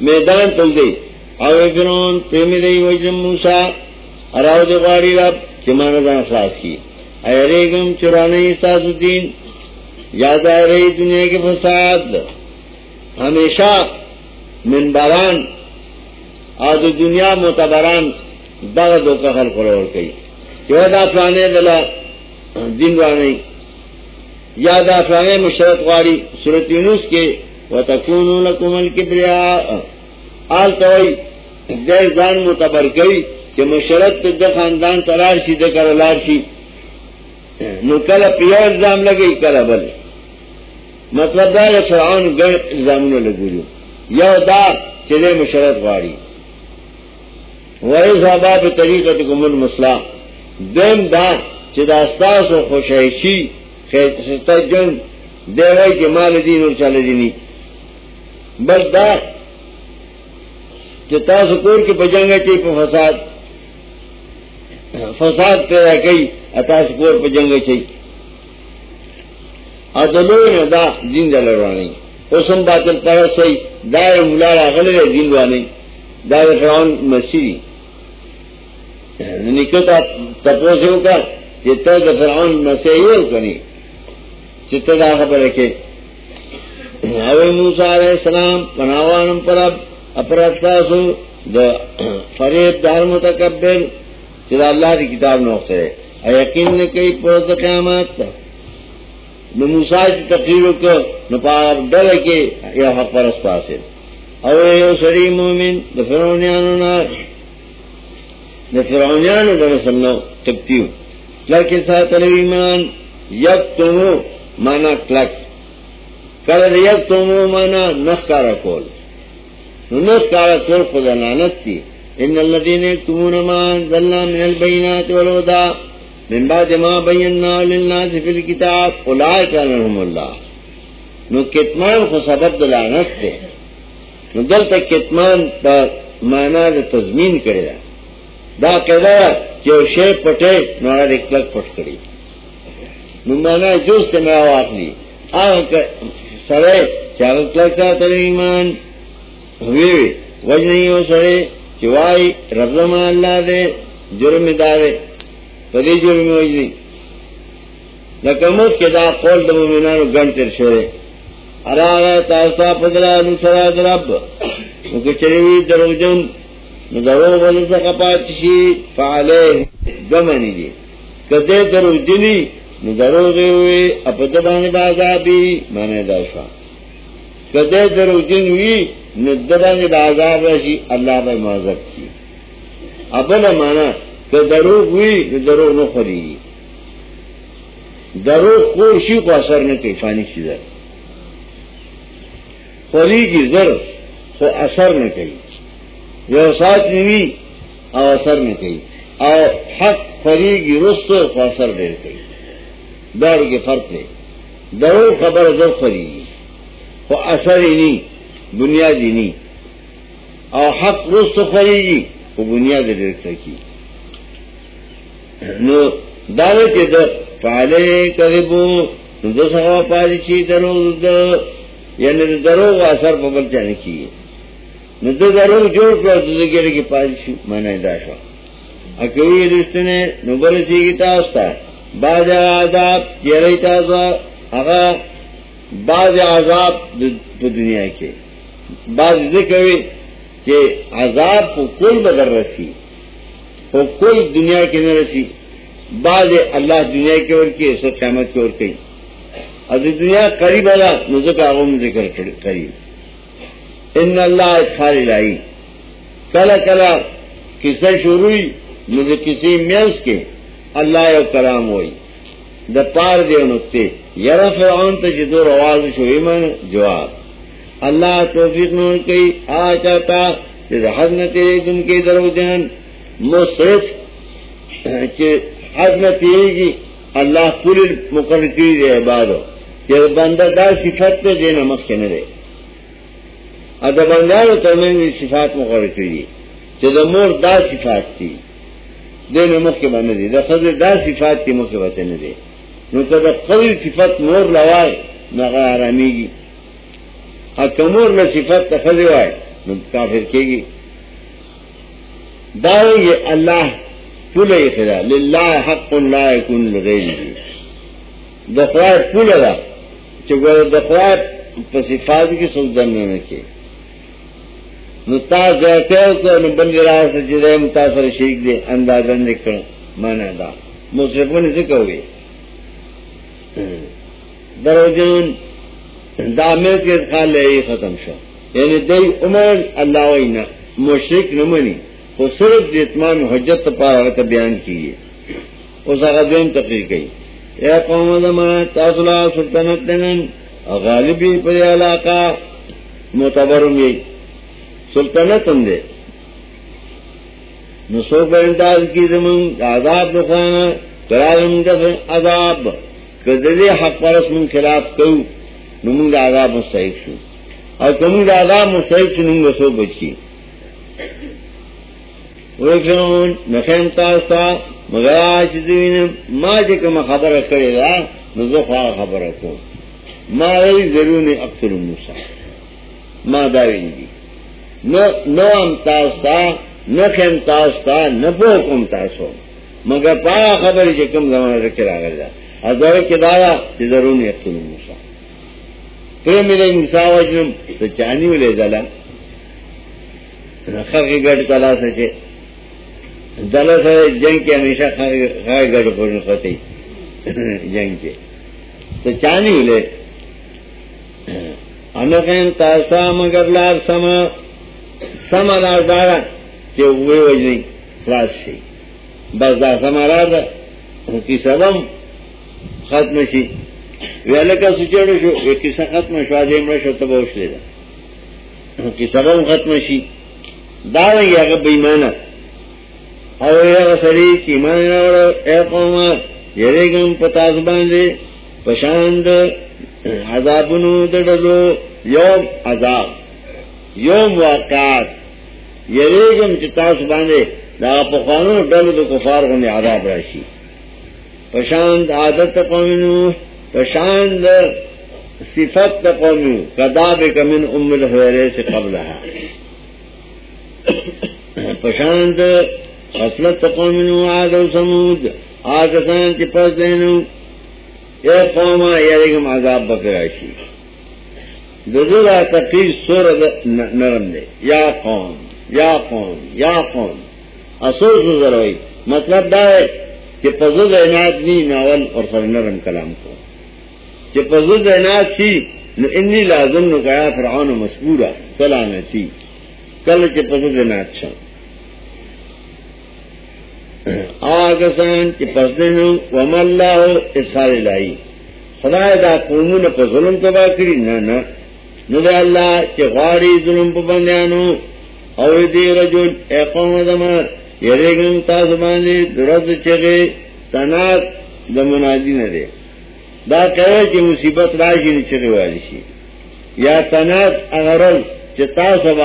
میدان تل دے۔ او فرون پریمی دی وجم موسیٰ۔ اراو دی غاری رب چمانا دان خلاص کی۔ ایریگم چرانی استاذ الدین، یاد آ رہی دنیا کے فساد۔ ہمیشہ منبران اور دنیا متبران درد کا حل فروغ کئی۔ یادا فلانے دلا، دن رانی۔ وانے یادا فلانے مشرت والی صورت یونس کے و تکون لکمل کبریا آل توئی دیر دان متبر کئی کہ مشرت تو د خاندان ترار شي د کر لار شي نو کله پیو الزام لګي کله بل۔ مطلب دا چې فرعون ګر الزامونه لګولو یو دا چې له مشرت غواړي وای صاحب په طریقه دیم دا چې دا استاسو خوشایشي خیرته جن دیوای کې مال دین او چاله دیني بل دا چې تاسو کور کې بجنګ چې په فساد۔ فساد پیدا کئی اتاس کور پہ جنگ چی ادلو نے دا دین دا لڑوانے اسم باطل پرس ہوئی دائر ملارا غلر دین وانے دائر فرعون مسیری نکتا تپو سے ہوگا جتا دا فرعون مسیحی ہو کنی چتا دا خبر رکھے اوے موسیٰ علیہ السلام پناوانم پر اب اپرستاسو دا فریب دار متکبر چرا اللہ کی کتاب نوخت ہے۔ یقین نے کئی پوز قیامات نو موسیٰ کی تقریر کو نپار ڈر کے یا حق پرس پاسے او یو سری مومن د فرعونانو نا د فرعونانو د سنو تکتیو لکه ساتل ایمان یکتمو مانا کلک. کل کله یکتمو مانا نخکارا کول. نو نخکارا کول خدا لعنت تی ان الذين يكتمون ما انزلنا من البينات والهدى. من بعد ما بينا للناس في الكتاب. اولئك لهم الله نو کتمان خو سبب دلانت تے نو دلتا کتمان پا مانا دا تضمین کرے دا. دا قیدا چیو شے پٹے، نو آرہ ایک لگ پٹ کری. نو مانا جوست میں آواق لی آگا سرے چاگت لگ چاہتا ایمان. ہوئے وجہ نہیں ہو سرے چوائی رب زمان اللہ دے. جرم دارے. پدی جرم وجنی لکمت کے دا قول دا مومنانو گن تر شورے. اراغا تاستا پدرا نسرا درب نکو چریوی درو جن. نو درو بل سکا پاتشی فعلے. گمنی دی جی. کدے درو جنی. نو درو گئے اپدبان بازابی مانے داشوا کدے درو جن وی، نو دبان بازاب رشی اللہ بھائی معذب کی. ابل مانا کہ درو ہوئی، نو درو نو خری درو کوشی کو اثر نہ کئی، فانی کی زر خری کی زر کو اثر نہ کئی. ویوسات نوی او اثر نہ کئی. او حق خری کی رست کو اثر دے کئی. دوڑ کے فرق دے درو خبر زر خری. کو اثر ہی نہیں بنیادی نہیں. اور حق رست خری جی، گی وہ بنیاد ڈر کی نو دعوے کے در پالے کربو دو سوا پالی چی درو یعنی درو کا اثر پبل چانے کی نو دو درو جوڑ کر دو گیرے کی پالی چی مانا داشا اکوی رشتے نے نو بلسی کی تاستا. باز عذاب چیرئی تاستا اگا باز عذاب دنیا کے بعض ذکر کہ عذاب کو کوئی بدر رسی. وہ کوئی دنیا کے نہ رسی. بعض اللہ دنیا کی اور کی سب قیامت کی اور کئی ابھی دنیا قریب والا مجھے کا میں ذکر قریب ان اللہ خالی لائی کلا کلا کسے شروع مجھے کسی میوس کے اللہ اور کرام ہوئی. دا پار دے نقطے. یار فرعون تو جدور آواز شوئی من جواب. اللہ توفیق نور کئی. آ چاہتا حد نہ تیرے تم کے درو جان مصرف حد نہ تیرے گی اللہ پوری مقرر کی رہے بادو کہ بندہ دا صفت پہ دینا مخ نہ رہے ادبندار تو میں نے صفات مقرر کری چلو مور دا صفات تھی دے میں مکھ کے بن دی دا خضر دا صفات تھی مکھ کے بچے نے دے نو تو دا خضر صفت مور لوائے نہ آرامی گی اور کمور میں صفت تخذ آئے نو کافر کے گی دا یہ اللہ پل خدا. للہ حق لا کن لغیر دخوائے پل ادا چکو دخوائے صفات کی سوچ نہ کے بندی راہ سے جدے متاثر شیخ دے، اندازہ نکل مانا دا۔ مصرفوں نے ذکر ہوئے دروجن دامر کے خال لے یہ ختم شو۔ یعنی دئی عمر اللہ وینا مشرق نمنی وہ صرف اتمام حجت پار بیان کیے۔ اس اغدین تقریر کی اے قوم زمان تاصلہ سلطنت دنن۔ غالبی پر علاقہ معتبرم یہی سلطنت ہم دے۔ نسو پر کی زمین آزاد دخوانا کرارم دفع عذاب۔ کدلے حق پرس من خلاف کرو نمون دا عذاب مستحق شو۔ اور کمون دا عذاب مستحق شو نمون سو بچی۔ ویکشنون نخیم تاستا، مگر آج دوینم ما جکم خبر کرے دا نزو خواہ خبر کو۔ ما رئی ضرور اکثر موسیٰ۔ ما داوین دی نو ام تاستا، نہ خیم تاستا، نہ پو کم تاسو مگر پا خبر جو کم زمانہ رکھے را گل ادور کے دایا ضرور نہیں اختر موسا پھر میرے مسا وجنم، تو چانی ملے دلا خر کے گڑھ تلا سچے دلا سے جنگ کے ہمیشہ خر گڑھ پورن خطی جنگ کے تو چانی ملے انخین تاستا مگر لار سما۔ سما سم دارا کہ وہ وجنی، خلاص شي بس دا سمارا دا کی سبم ختم شي ویل کا سچړو شو یو کیسه ختم شو دې مړ شو ته وښ لیدا. کی سبم ختم شي دا یې هغه بېمانه او هغه سړي چې ایمان راوړ اے قوم یریګم پتا باندې پشاند، عذابونو دړلو یوم عذاب. یوم واقعات. یریگم چتاس باندے دا پخوانو ڈل دو کفار غنی عذاب راشی. پشاند عادت قومنو پشاند صفت قومنو کداب کمن ام الحویرے سے قبل ہے پشاند غفلت قومنو عاد و سمود آکسان چی پس دینو، اے قوما یریگم عذاب بکراشی. دزرا تقریر سور نرم دے یا قوم یا قوم یا قوم. اصول سوزر ہوئی مطلب دا ہے کہ پزل عنایت نی ناول اور سر نرم کلام کو. کہ پزل عنایت سی نو انی لازم نو کیا فرعون مسبورا. سلامتی کل کے پزل عنایت چھا آگسان چی پسدے نو وم اللہ اصحار لائی خدا دا قومون پا ظلم تبا کری نا نا ندا اللہ چه غاری ظلم پا بندیانو. او دی رجل، اے قوم دمار یریگم تاسو باندې درد چغه تنات د منادی دا کوي چې مصیبت راشي نه والی شي یا تنات اغرل چې تاسو به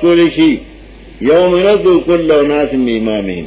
کولی شي یوم ردو کل ناس امامین.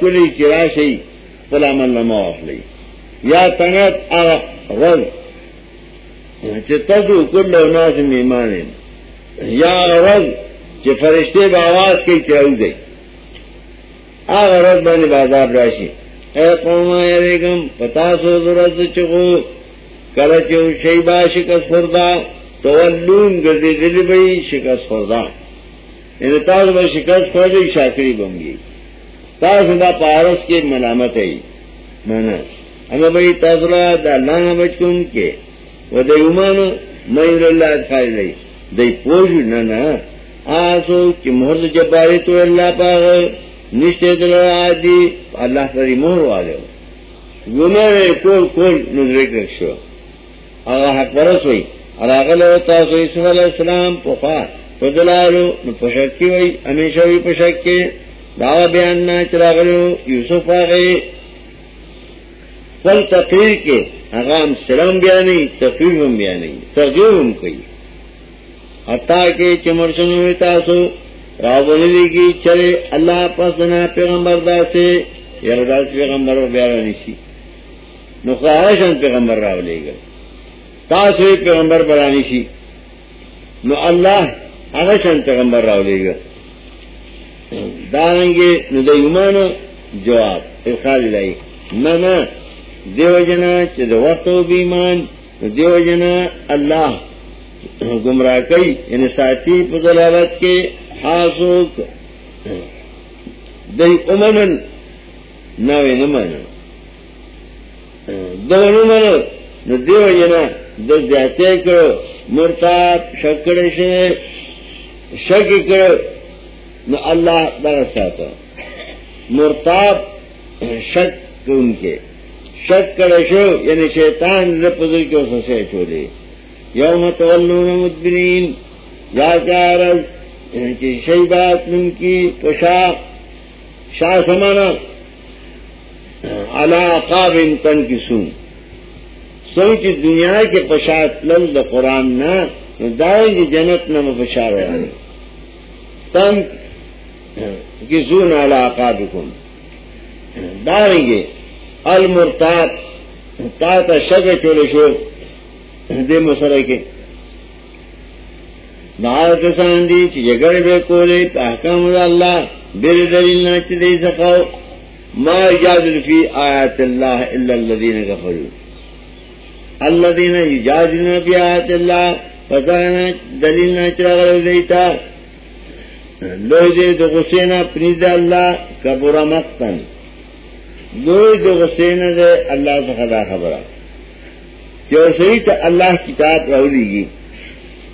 کولی چې راشي فلا من لما اخلي یا تنات اغرل تدو کل ناس میمان یا عرض کہ فرشتے بآواز کی چڑھ گئی آ عرض بنے بازار راشی. اے قوم ارے گم پتا سو درد چکو کر چو شیبا شکست خوردہ تو لون گردی دل بھائی شکست خوردہ یعنی تاز میں شکست خور شاکری بن گئی تاز نہ پارس کے ملامت ہے مانا اگر بھائی تاثرات اللہ نہ بچ کے بچون کې و د ایمان مې الله خیر دی پوجو نه آسو چې مہر جباری تو الله پاغ نشته دل عادي الله پرې مہر والو ګمره کول کول نو ذکر شو هغه حق ورسوي هغه له تاسو عیسی علی السلام په خوا فدلالو نو پښکی وای وی پښکی دا بیان نه چراغلو یوسف هغه فل تقریر کې هغه سلام بیانې تقریر هم بیانې ترجمه هم کوي حتا کے چمرشن ہوئی تاسو راو بولی کی چلے اللہ پس دنا پیغمبر دا سے یرداس پیغمبر و بیارا نیسی نخواہشن پیغمبر راو لے گا. تاسو پیغمبر برانی سی نو اللہ اغشن پیغمبر راو لے گا. دارنگے نو دا جواب ارخال لائی نا دیو جنا چه وقت و بیمان، دیو جنا اللہ گمراہ کئی یعنی ساتھی پدلالت کے حاسوک دی امنن ناوی نمانا دو نمانا نو دیو جنا دو زیادتے کرو، مرتاب شکڑے سے شک کرو، نو اللہ در ساتا۔ مرتاب شک ان کے۔ شک کرے شو یعنی شیطان رپزر کے اسے سے چھوڑے۔ یوم تولون مدبرین، یا کارز یعنی شی بات من کی پشا شاہ سمانا، علا قاب تن کی سن سوچ دنیا کے پشات لفظ قرآن نہ دائیں گی جنت نہ پشا رہے تن کی سن علا قاب کم دائیں گے۔ المرتاب تا تا شک چولے شو. دے مسئلہ کے دار کسان دی چی جگڑ بے کولے پا احکام دا اللہ بیر دلیل ناچ دے سکاو ما یجادل فی آیات اللہ الا الذین کفروا. الذین یجادلون فی آیات اللہ پتانا دلیل ناچ رغلو دیتا لوی دے دو غسینا پنید اللہ کبورا مقتن. لوی دو غسینا دے، اللہ سے خدا خبرہ۔ جو صحیح تا اللہ کتاب رولی گی۔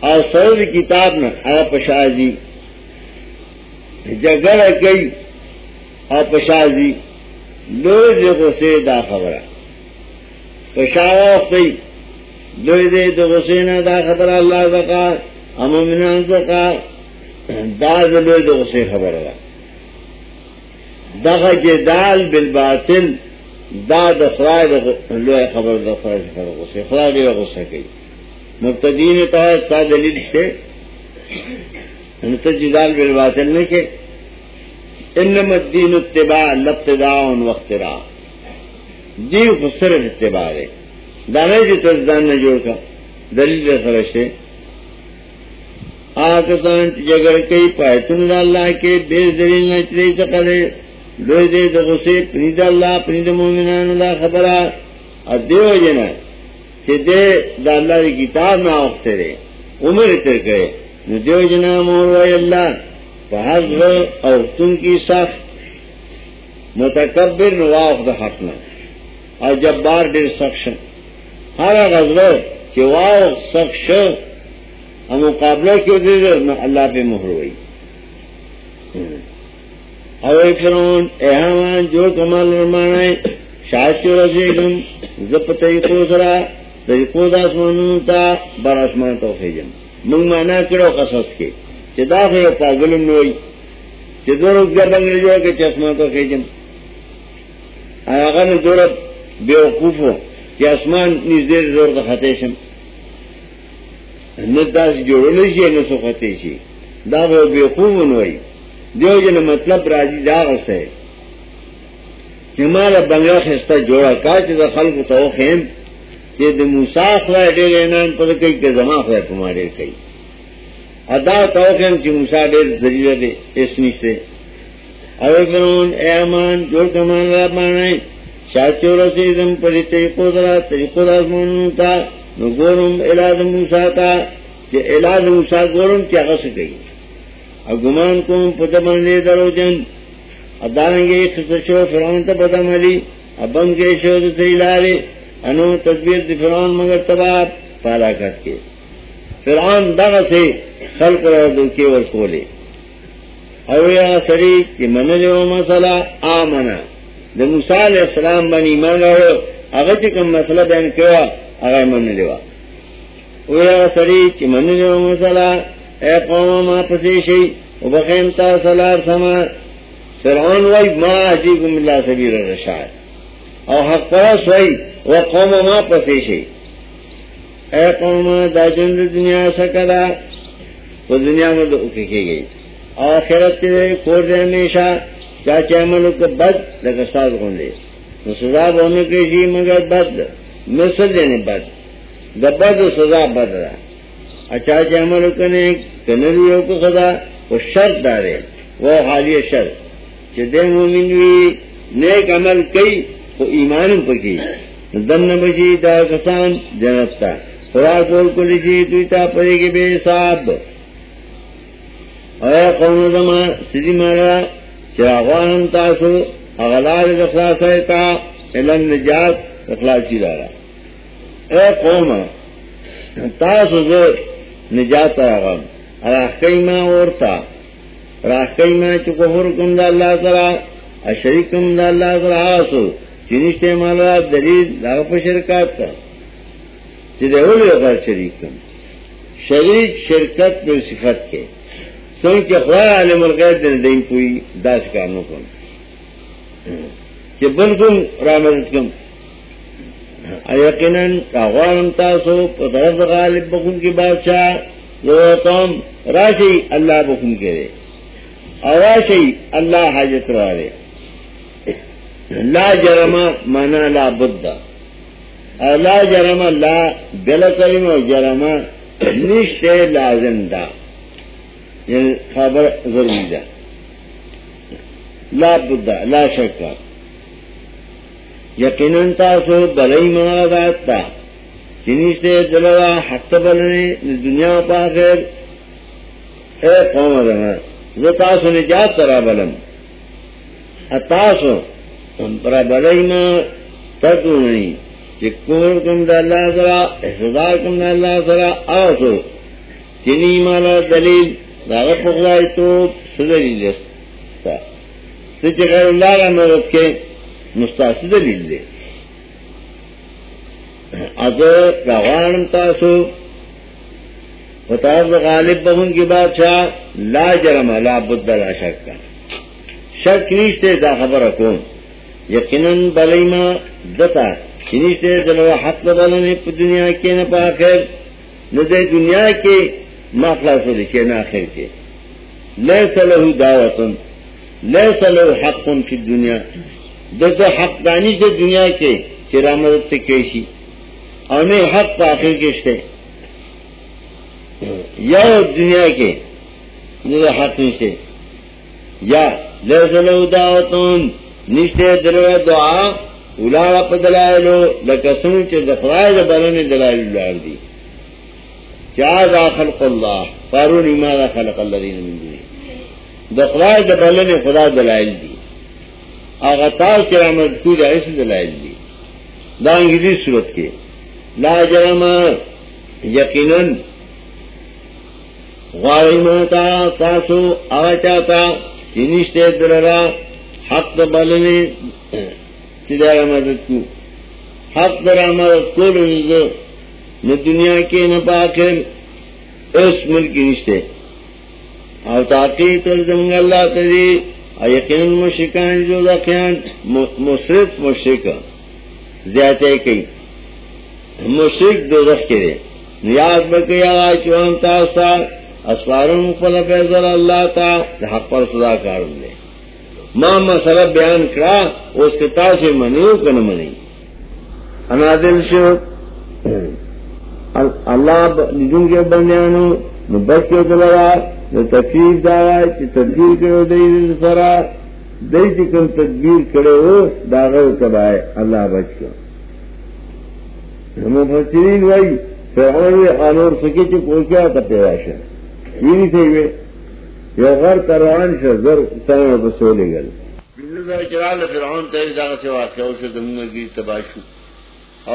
اور سعود کتاب نہ آ پشازی۔ جگڑ گئی اور پشازی۔ لوہ دے سے دا خبر پشاوا گئی لوہ دے دو سے نہ دا خبر اللہ دکا امن دکا دال لوہ دو سے خبر ہے دغ کے دال بل باطل داد خرائے خبر دفرائے سے خبر غصے خرائے لوہ غصہ گئی مبتدین تا دلیل سے جدال بالباطل نے کہ انم الدین اتباع لبتداء وقت را دیو کو صرف اتباع ہے دانے جو تجدان نے جوڑ کا دلیل خرش ہے آکتان جگر کئی پایتون اللہ کے بے دلیل نہ چلے سکلے لوئی دے دغسے پنید اللہ پنید مومنان اللہ خبرہ. اور دیو جنہ دے دا اللہ دی کتاب نہ اوختے رے عمر تر گئے نو دیو جنا مولوی اللہ پہر اور تم کی سخت متکبر نواف دا حقنا اور جب بار ڈر سخش ہر غزل کہ واؤ سخش اور مقابلہ کیوں دے اللہ پہ مہر ہوئی. اور فرون احمان جو کمال نرمان ہے شاید چورا سے گم زپ طریقوں سرا طریقو دا اسمانون تا بر اسمان تو خیجم منگ مانا کرو قصص کے چه دا خیو پاگلم نوئی چه دو رک در بنگل جو که چه اسمان تو خیجم آغا نو دو رب بیوقوفو چه اسمان نیز دیر زور دا خطیشم ند دا سی جوڑلشی نسو خطیشی دا خیو بیوقوفو نوئی دیو جن مطلب راجی دا غصه چه مالا بنگل خستا جوڑا کا چه خلق تو خیم. چې د موسی خدای ډېر انعام پر کوي چې زما خدای په ما ډېر کوي ادا توکم چې موسی ډېر ذلیل دی اس نشته او فرعون ایمان جوړ کمان را باندې شاچور سي دم پرته کو درا، طریقو رازمون تا. نو ګورم الاذ موسی تا. چې الاذ موسی ګورم چې هغه څه کوي او ګمان کوم په درو جن. ادانګي څه شو فرعون ته بدمالي ابم کې شو د سیلاله انو تدبیر دی فرعون مگر تباہ پالا کر کے. فرعون دغه سے خلق را دوکي ورکولې او یا سری چې منلو مسله امنه د موسی علی السلام باندې ایمان راوړ هغه چې کوم مسله بیان کړه هغه منلو او یا سری چې منلو مسله اے قوم، ما پسې شي او بخیم تا سلار سما. فرعون وای ما اجیکم الله سبیل الرشاد او حق پرس وای و قوم ما پسې شي اے قوم، دا ژوند دنیا سکدا وہ دنیا میں لکھی گئی. اور خیرت کھول دے ہمیشہ کیا چمل کو بد لگستاد کو دے سزا بولنے کے جی مگر بد. مثل دینے بد. دا بد و سزا بد رہا اچھا چمل نے کنریوں کو خدا، وہ شرط ڈالے وہ حالیہ شرط۔ چدے مومن بھی نیک عمل کئی وہ ایمان پکی۔ دن بچی دا کسان جنت جی، تا خوراک بول کو لچی تویتا پڑے گی بے صاحب اے قوم دما سیدی مارا، چراغوان تاسو اغلال اخلاص ایتا علم نجات اخلاصی دارا اے قوم، تاسو زو نجات راغم راخی ما اورتا راخی ما چکو حرکم دا اللہ ترا اشریکم دا اللہ ترا آسو. چنشتے مالا دلیل لاغ پا شرکات تا. چیدے اولی اگر شریکم شریک شرکت پر صفت کے. سن کے خدا عالم الغیر دن دین کوئی داس کاموں کم کہ بن کم رامدت کم. یقیناً اغوان تاسو پترد غالب بخون کی بادشاہ قوم راشی اللہ بخون کے دے اواشی اللہ حاجت رہے لا جرم مانا لا بدھ لا جرم لا گل کریم اور جرم نشت لازم دا یعنی خبر ضروری دا لا بدھ لا شک. یقیناً تاسو بلئی مرادات تا چنشتے دلوا حق بلنے دنیا پا خیر اے قوم ادھر جو تاسو نجات ترا بلم اتاسو پر بلئی ماں تدو نہیں کہ کم دا اللہ سرا احسدار کم دا اللہ سرا آسو. چنی مالا دلیل داغت پخلائی تو سدلیل استا سچے خیر اللہ را مدد کے مستاس دلیل دے ادھر روان تاسو فتح غالب بہن کی بادشاہ لا جرم، لا بد لا شک کا شک نیشتے دا خبر رکھوں یقیناً بلیما دتا چنیشتے دلو حق بلنے دنیا کے نہ پا آخر نہ دے دنیا کے مخلاص ہو لکھے نہ آخر کے لے سلو دعوتن لے سلو حق فی دنیا دو حق دانی سے دنیا کے چرا مدد سے کیسی اور نہیں حق پا آخر کے یا دنیا کے حق سے یا لے سلو نشتے دلو دعا الاڑا پا دلائلو لکسنو چه دخلائی دا دلائل الاڑ دی۔ چاہ دا خلق اللہ قارون ایما دا خلق اللہ دین من دی دخلائی دا خدا دلائل دی۔ آغا تاو چرامت کو دا اس دلائل دی. دا انگلی صورت کے. لا جرم یقیناً. غاری موتا تاسو آغا چاہتا چنشتے دلرا حق دا بلنے سدارا مدد کو. حق در مدد کو نہ دنیا کے نہ پاخر اس ملک رشتے اور تاکہ تو زمین اللہ تری یقین مشرقان جو دخیان مصرف مشرق زیادہ کئی مشرق دو رخ کے دے نیاز بکی بکیا چوہم تاستا اسوارم فل فیضل اللہ تا حق پر صدا کارم دے ماں مسئلہ بیان کرا، اس کتاب سے منی کہ نہ منی۔ انادل سے اللہ نجوم کے بنیانو نو بچ کے دلرا نو تکلیف دارا چی تدبیر کرو دی سرا دی چی کم تدبیر کرو ہو داغر کبائے اللہ بچ کر مفسرین وئی فرعون آنور سکے چی کوئی کیا تا پیدا شا یہ نہیں صحیح یو غر کروان شو زر سر سنو بسولی گل بلدر چرال فرعون تیری داغ سے واقع ہو شو دمونگا گیر تباشو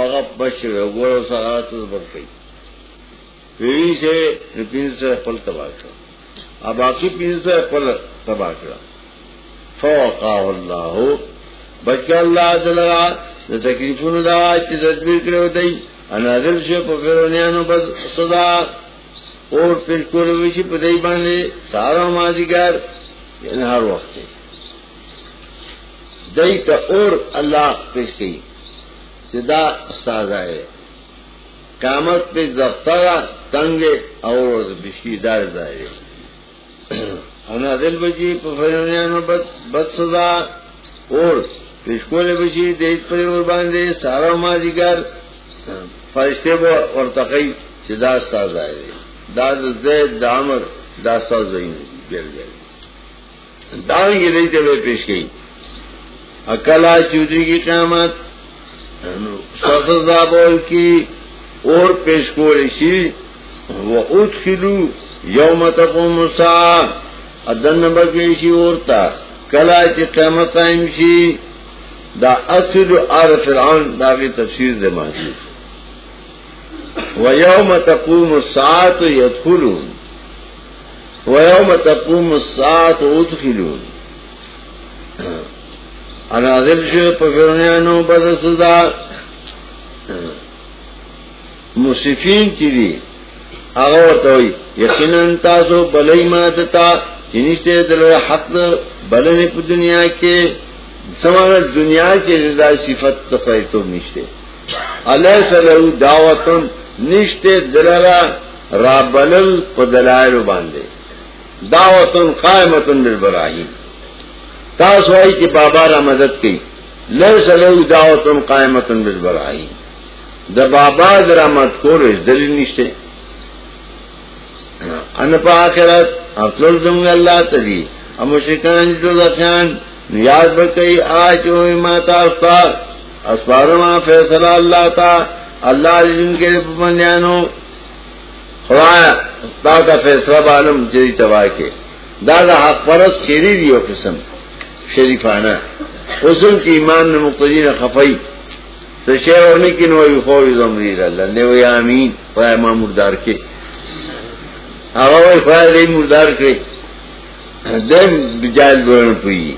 آغا بچ رہے گوڑا ساغات زبر کئی پیوی سے پینز سے پل تباشو اب باقی پینز سے پل تباشو فوقاہ اللہ۔ ہو بچ کے اللہ دلرا تکلیفون دا چی تدبیر کرو دی انادل شو پا فرعونیانو بس صدا اور پھر کوئی پتہ باندھے سارا مادیگر یعنی ہر وقت۔ دئی تو اور اللہ پیش کی۔ سدا استاد آئے۔ قیامت پہ دفتر تنگ اور بشکی دار ظاہر انا دل بچی پفرونیانو بد, بد سزا اور پشکول بچی دیت پر اور باندے سارا ما دیگر فرشتے با اور تقی چی داستا ظاہر داد زید دامر داستا زین گر گئے دارنگی دیتے ہوئے پیش گئی اکلا چودری کی قیامت سزا بول کی اور پیش کو رشی وہ ات کلو یوم تقوم مسا ادن نمبر پیشی اور تا کلا چی قیامت قائم شی. دا اصل آر فرعون دا کی تفسیر دے ماجی ویوم تقوم الساعت یدخلون ویوم تقوم الساعت ادخلون اناظر شو پفرنیانو بد صدا مصفین چیری اغور توی یقیناً تاسو بلئی ماتتا چنیشتے دل حق بلنے پا دنیا کے، سمانا دنیا کے رضا صفت تفیتو نشتے علیہ صلو دعوتن نشتے دلالا رابلل پا دلائل باندے. دعوتن قائمتن بالبراہیم تاسو آئی کہ بابا را مدد کی. لے سلو دعوتن قائمتن بالبراہیم دا بابا درامت کو اس دلیل نشتے ان پا آخرت افضل دنگ اللہ تدی ام شکان جو دخیان یاد بکئی، آج ہوئی ماتا افطار اسپارما فیصلہ اللہ تا، اللہ جن کے بندیانو. خوایا تا کا فیصلہ بالم جری تباہ کے دادا حق پرس کھیری دیو قسم، شریفانہ. حسن کی ایمان نے مقتدین خفائی. تو شہر اور نہیں کنوئی خوی زمریر اللہ نے وہ آمین. خواہ امام مردار کے. آغا خواہ دی مردار کے دیم بجائل بولن پوئی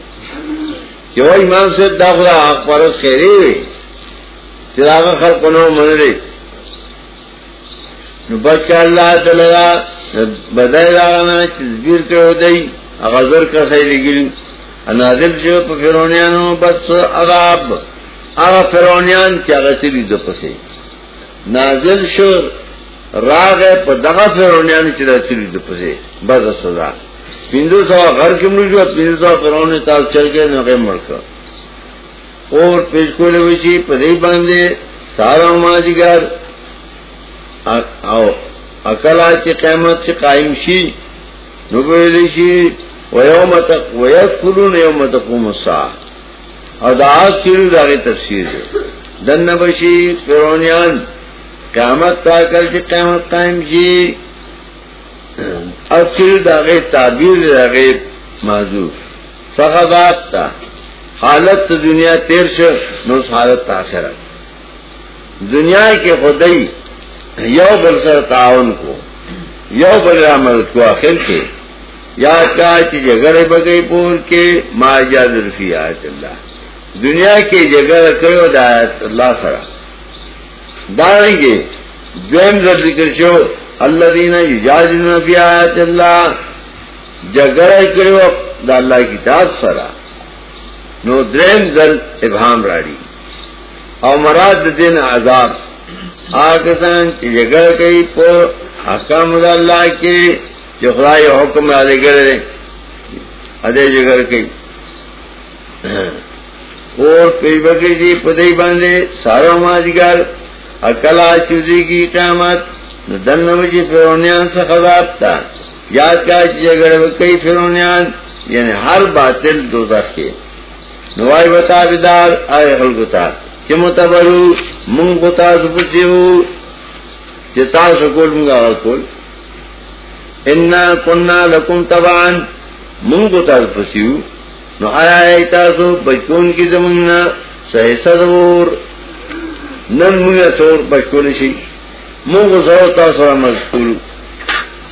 کہ وہ امام سے داخلہ حق پرس خیری ہوئی چراغ خلق نو من رے نو بچ کا اللہ تلگا بدائی لاغانا چزبیر کرو دی اغذر کا سیلی گلی انادل شو پا فرونیانو بس عذاب. آغا فرونیان کی آغا سری دو پسے نازل شو راغ پا دغا فرونیان چی دا سری دو پسے بس سزا. پندو سوا غر کې کی ملو پندو سوا فرونی تاو چل گئے نغی ملکا اور پیش کولے وچی پدی باندے سارا ماجگر او اکلا چی قیمت چی قائم شي. شی نبویلی شی ویوم تک ویدکلون یوم تقوم الساعه او دا آج چیرو داغی تفسیر دے دن نبشی قیامت تا کر چی قیامت قائم جی او چیرو داغی تعبیر داغی معذور۔ فقضات تا۔ حالت دنیا تیر شو نوس حالت تا دنیا کے خدئی یو بل سر تعاون کو، یو بل عمل کو آخر کے۔ یا کہا چی بگئی پور کے، ما جاد آیت اللہ۔ دنیا کی جگہ کرو دایت اللہ سرا۔ داریں گے دویم در ذکر شو اللہ دینا یجادنا فی آیت اللہ. جگہ کرو دا اللہ کتاب سرا. نو دریم در ابہام راڑی. او مراد دین عذاب. آکسان چی جگہ کئی پو حکام دا اللہ کے، جو خدای حکم آدھے گرے ادے جگہ کئی. اور پی بکری جی پدئی باندھے سارا ماجگر اکلا چوزی کی قیامت دن بجی فرونیان سے خذاب تھا یاد کا جگڑ کئی فرونیان یعنی ہر باطل دو کے۔ نوائی بتا بیدار آئے خلقتا کہ متبرو منگ بتا سپچی ہو۔ چتا سکول منگا کل انا کننا لکم تبان منگ بتا سپچی ہو۔ نو آیا ایتاسو بچکون کی زماننا سہیسا دور نن منگا سور بچکون شی. مونگو سور تاسو مذکول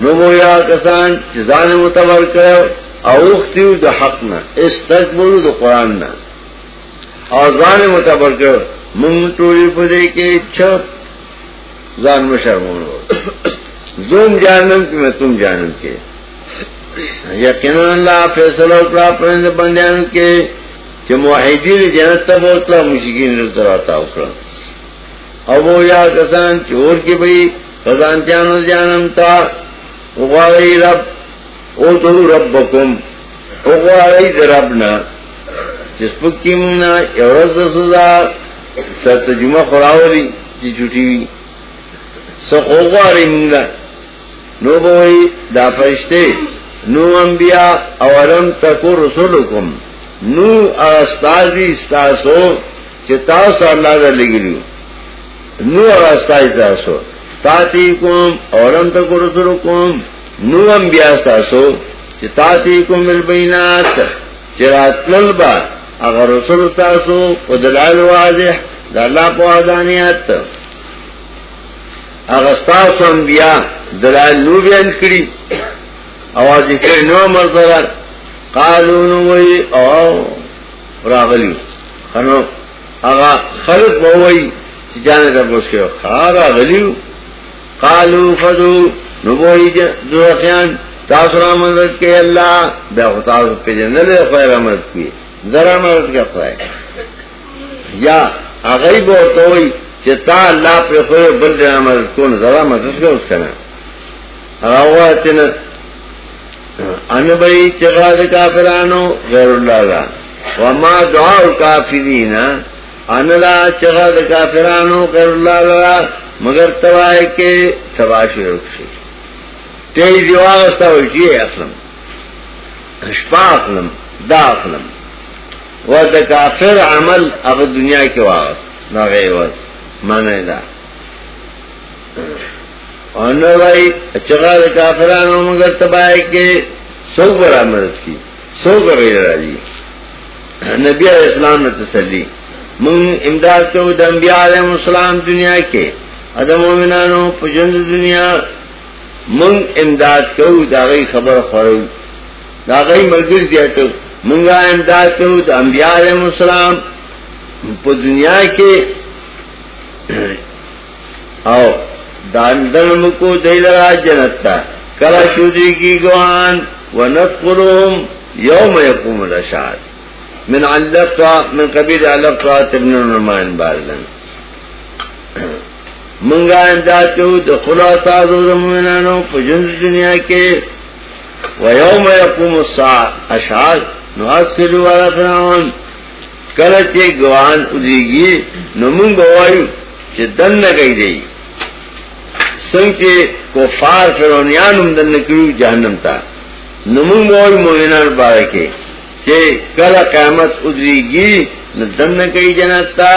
نو گویا کسان چیزان متبر کرو، اوختیو دا حقنا، استقبلو دا قرآننا. اور زان متبر کرو منگ تولی پدے کے چھپ زان مشرمونو زوم جانم کی میں تم جانم کے. یقینا اللہ فیصلہ اکڑا پرند بندیان کے کہ معاہدین جنت تب ہوتا مشکین رضا آتا اکڑا. اب یا کسان چور کی بھئی، خزان چانو جانم تا اغواری رب، او تو رب بکم اغواری در ربنا جس پکی منا یورز دا سزا ست جمعہ خوراوری، چی چھوٹی وی سخ اغواری منا نو بوئی دا فرشتے، نو انبیاء اورم تکو رسولکم، نو استازی استاسو چتاس اللہ دا لگلیو. نو استازی استاسو تاتی کم اورم تکو رسولکم نو انبیاء استاسو چتاتی کم بالبینات چرات للبا اگر رسول استاسو و دلائل واضح، دا اللہ پو آدانیات اغستاسو انبیاء دلائل نو بیان کری اواز کر نو مرتبہ قالون وی او راغلی. خنو اغا خلق وی چې جانه د بوس کې خارا غلیو، قالو فدو نو وی دوخیان تاسو را مدد کې الله دا تاسو په جنل خیر مدد کی ذرا مدد کې خدای یا هغه به توي چې تا الله په بل دې مدد کو نه ذرا مدد کې اوس کنه هغه وته ان بئی چگا کافرانو غیر اللہ را وما دعا کافرین ان لا چگا کافرانو غیر اللہ را مگر تباہ کے تباش رکشی۔ تیری دیواغستا وشی جی اقلم شپا اقلم دا اقلم و دا کافر عمل اگر دنیا کے واغس نا غیوز مانے دا۔ اور نہ بھائی چگا کافرانو مگر تباہ کے سو برا کی سو کا غیر راضی نبی علیہ السلام نے تسلی۔ من امداد کو انبیاء علیہ السلام دنیا کے ادم مومنانو پجند دنیا، من امداد کو داغی خبر خورو داغی ملگر دیا تو منگا امداد کو انبیاء علیہ السلام پا دنیا کے، او داندن کو دیل جنت تا. کلا شودی کی گوان و ونذكرهم يوم يقوم الاشهاد من علقت من قبيل علقت ابن النعمان باردن منگا امداد کو دخلا تازو زمینانو پجند دنیا کے. ویوم یقوم الاشهاد نواسلو والا فرعون. کلچ گوان ادریگی نمون گوائیو چه دن نگئی دی سنگ چه کفار فرعونیانم دن نکریو جہنم تا. نمون موئی مومنان بارکے. چے کل قیامت ادری گی دن کئی جنتا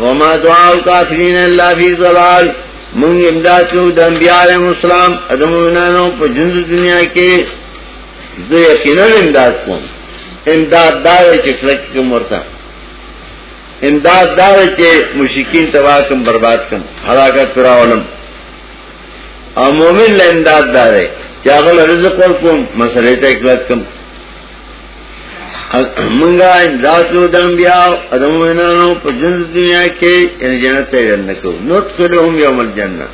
وما دعا الکافرین اللہ فی ضلال۔ منگ امداد کو دا انبیاء علیہ السلام، ادم مومنانوں پر جند دنیا کے۔ دو یقیناً امداد کو امداد دار چے فلک کم ورتا امداد دار چے مشکین تباہ کم برباد کم حلاکت پراولم اور مومن ل امداد دار ہے۔ چاغل رزق ورکوم مسئلے ته اکلت کم منگا امدادو دم بیاو ادم وینانو پا جنس دنیا کے یعنی جنت تے جنکو نوت کلوهم یوم الجنہ۔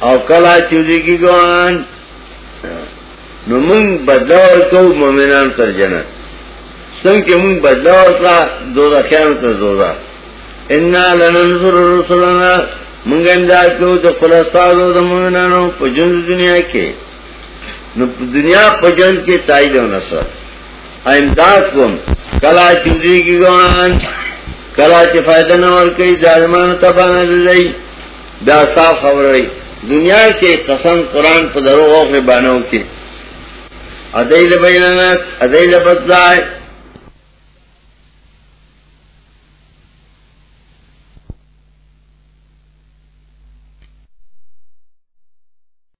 او کلا چوزی کی گوان، نو منگ بدلاور کو مومنان تر جنت۔ سنگ که منگ بدلاور کا دوزا خیان تر دوزا۔ انا لننظر رسولنا منگا امداد کو دا خلصتازو دا مومنانو پا جند دنیا کے۔ نو دنیا پا جند کے تائید و نصر امداد کم کلا چوزی کی گوان. کلا چی فائدہ نور کئی، ظالمان تبانا دلائی دا صاف خبر رئی دنیا کے قسم قرآن پر درو غوق بانوں کے. ادیل لبینانات ادیل لبتدائی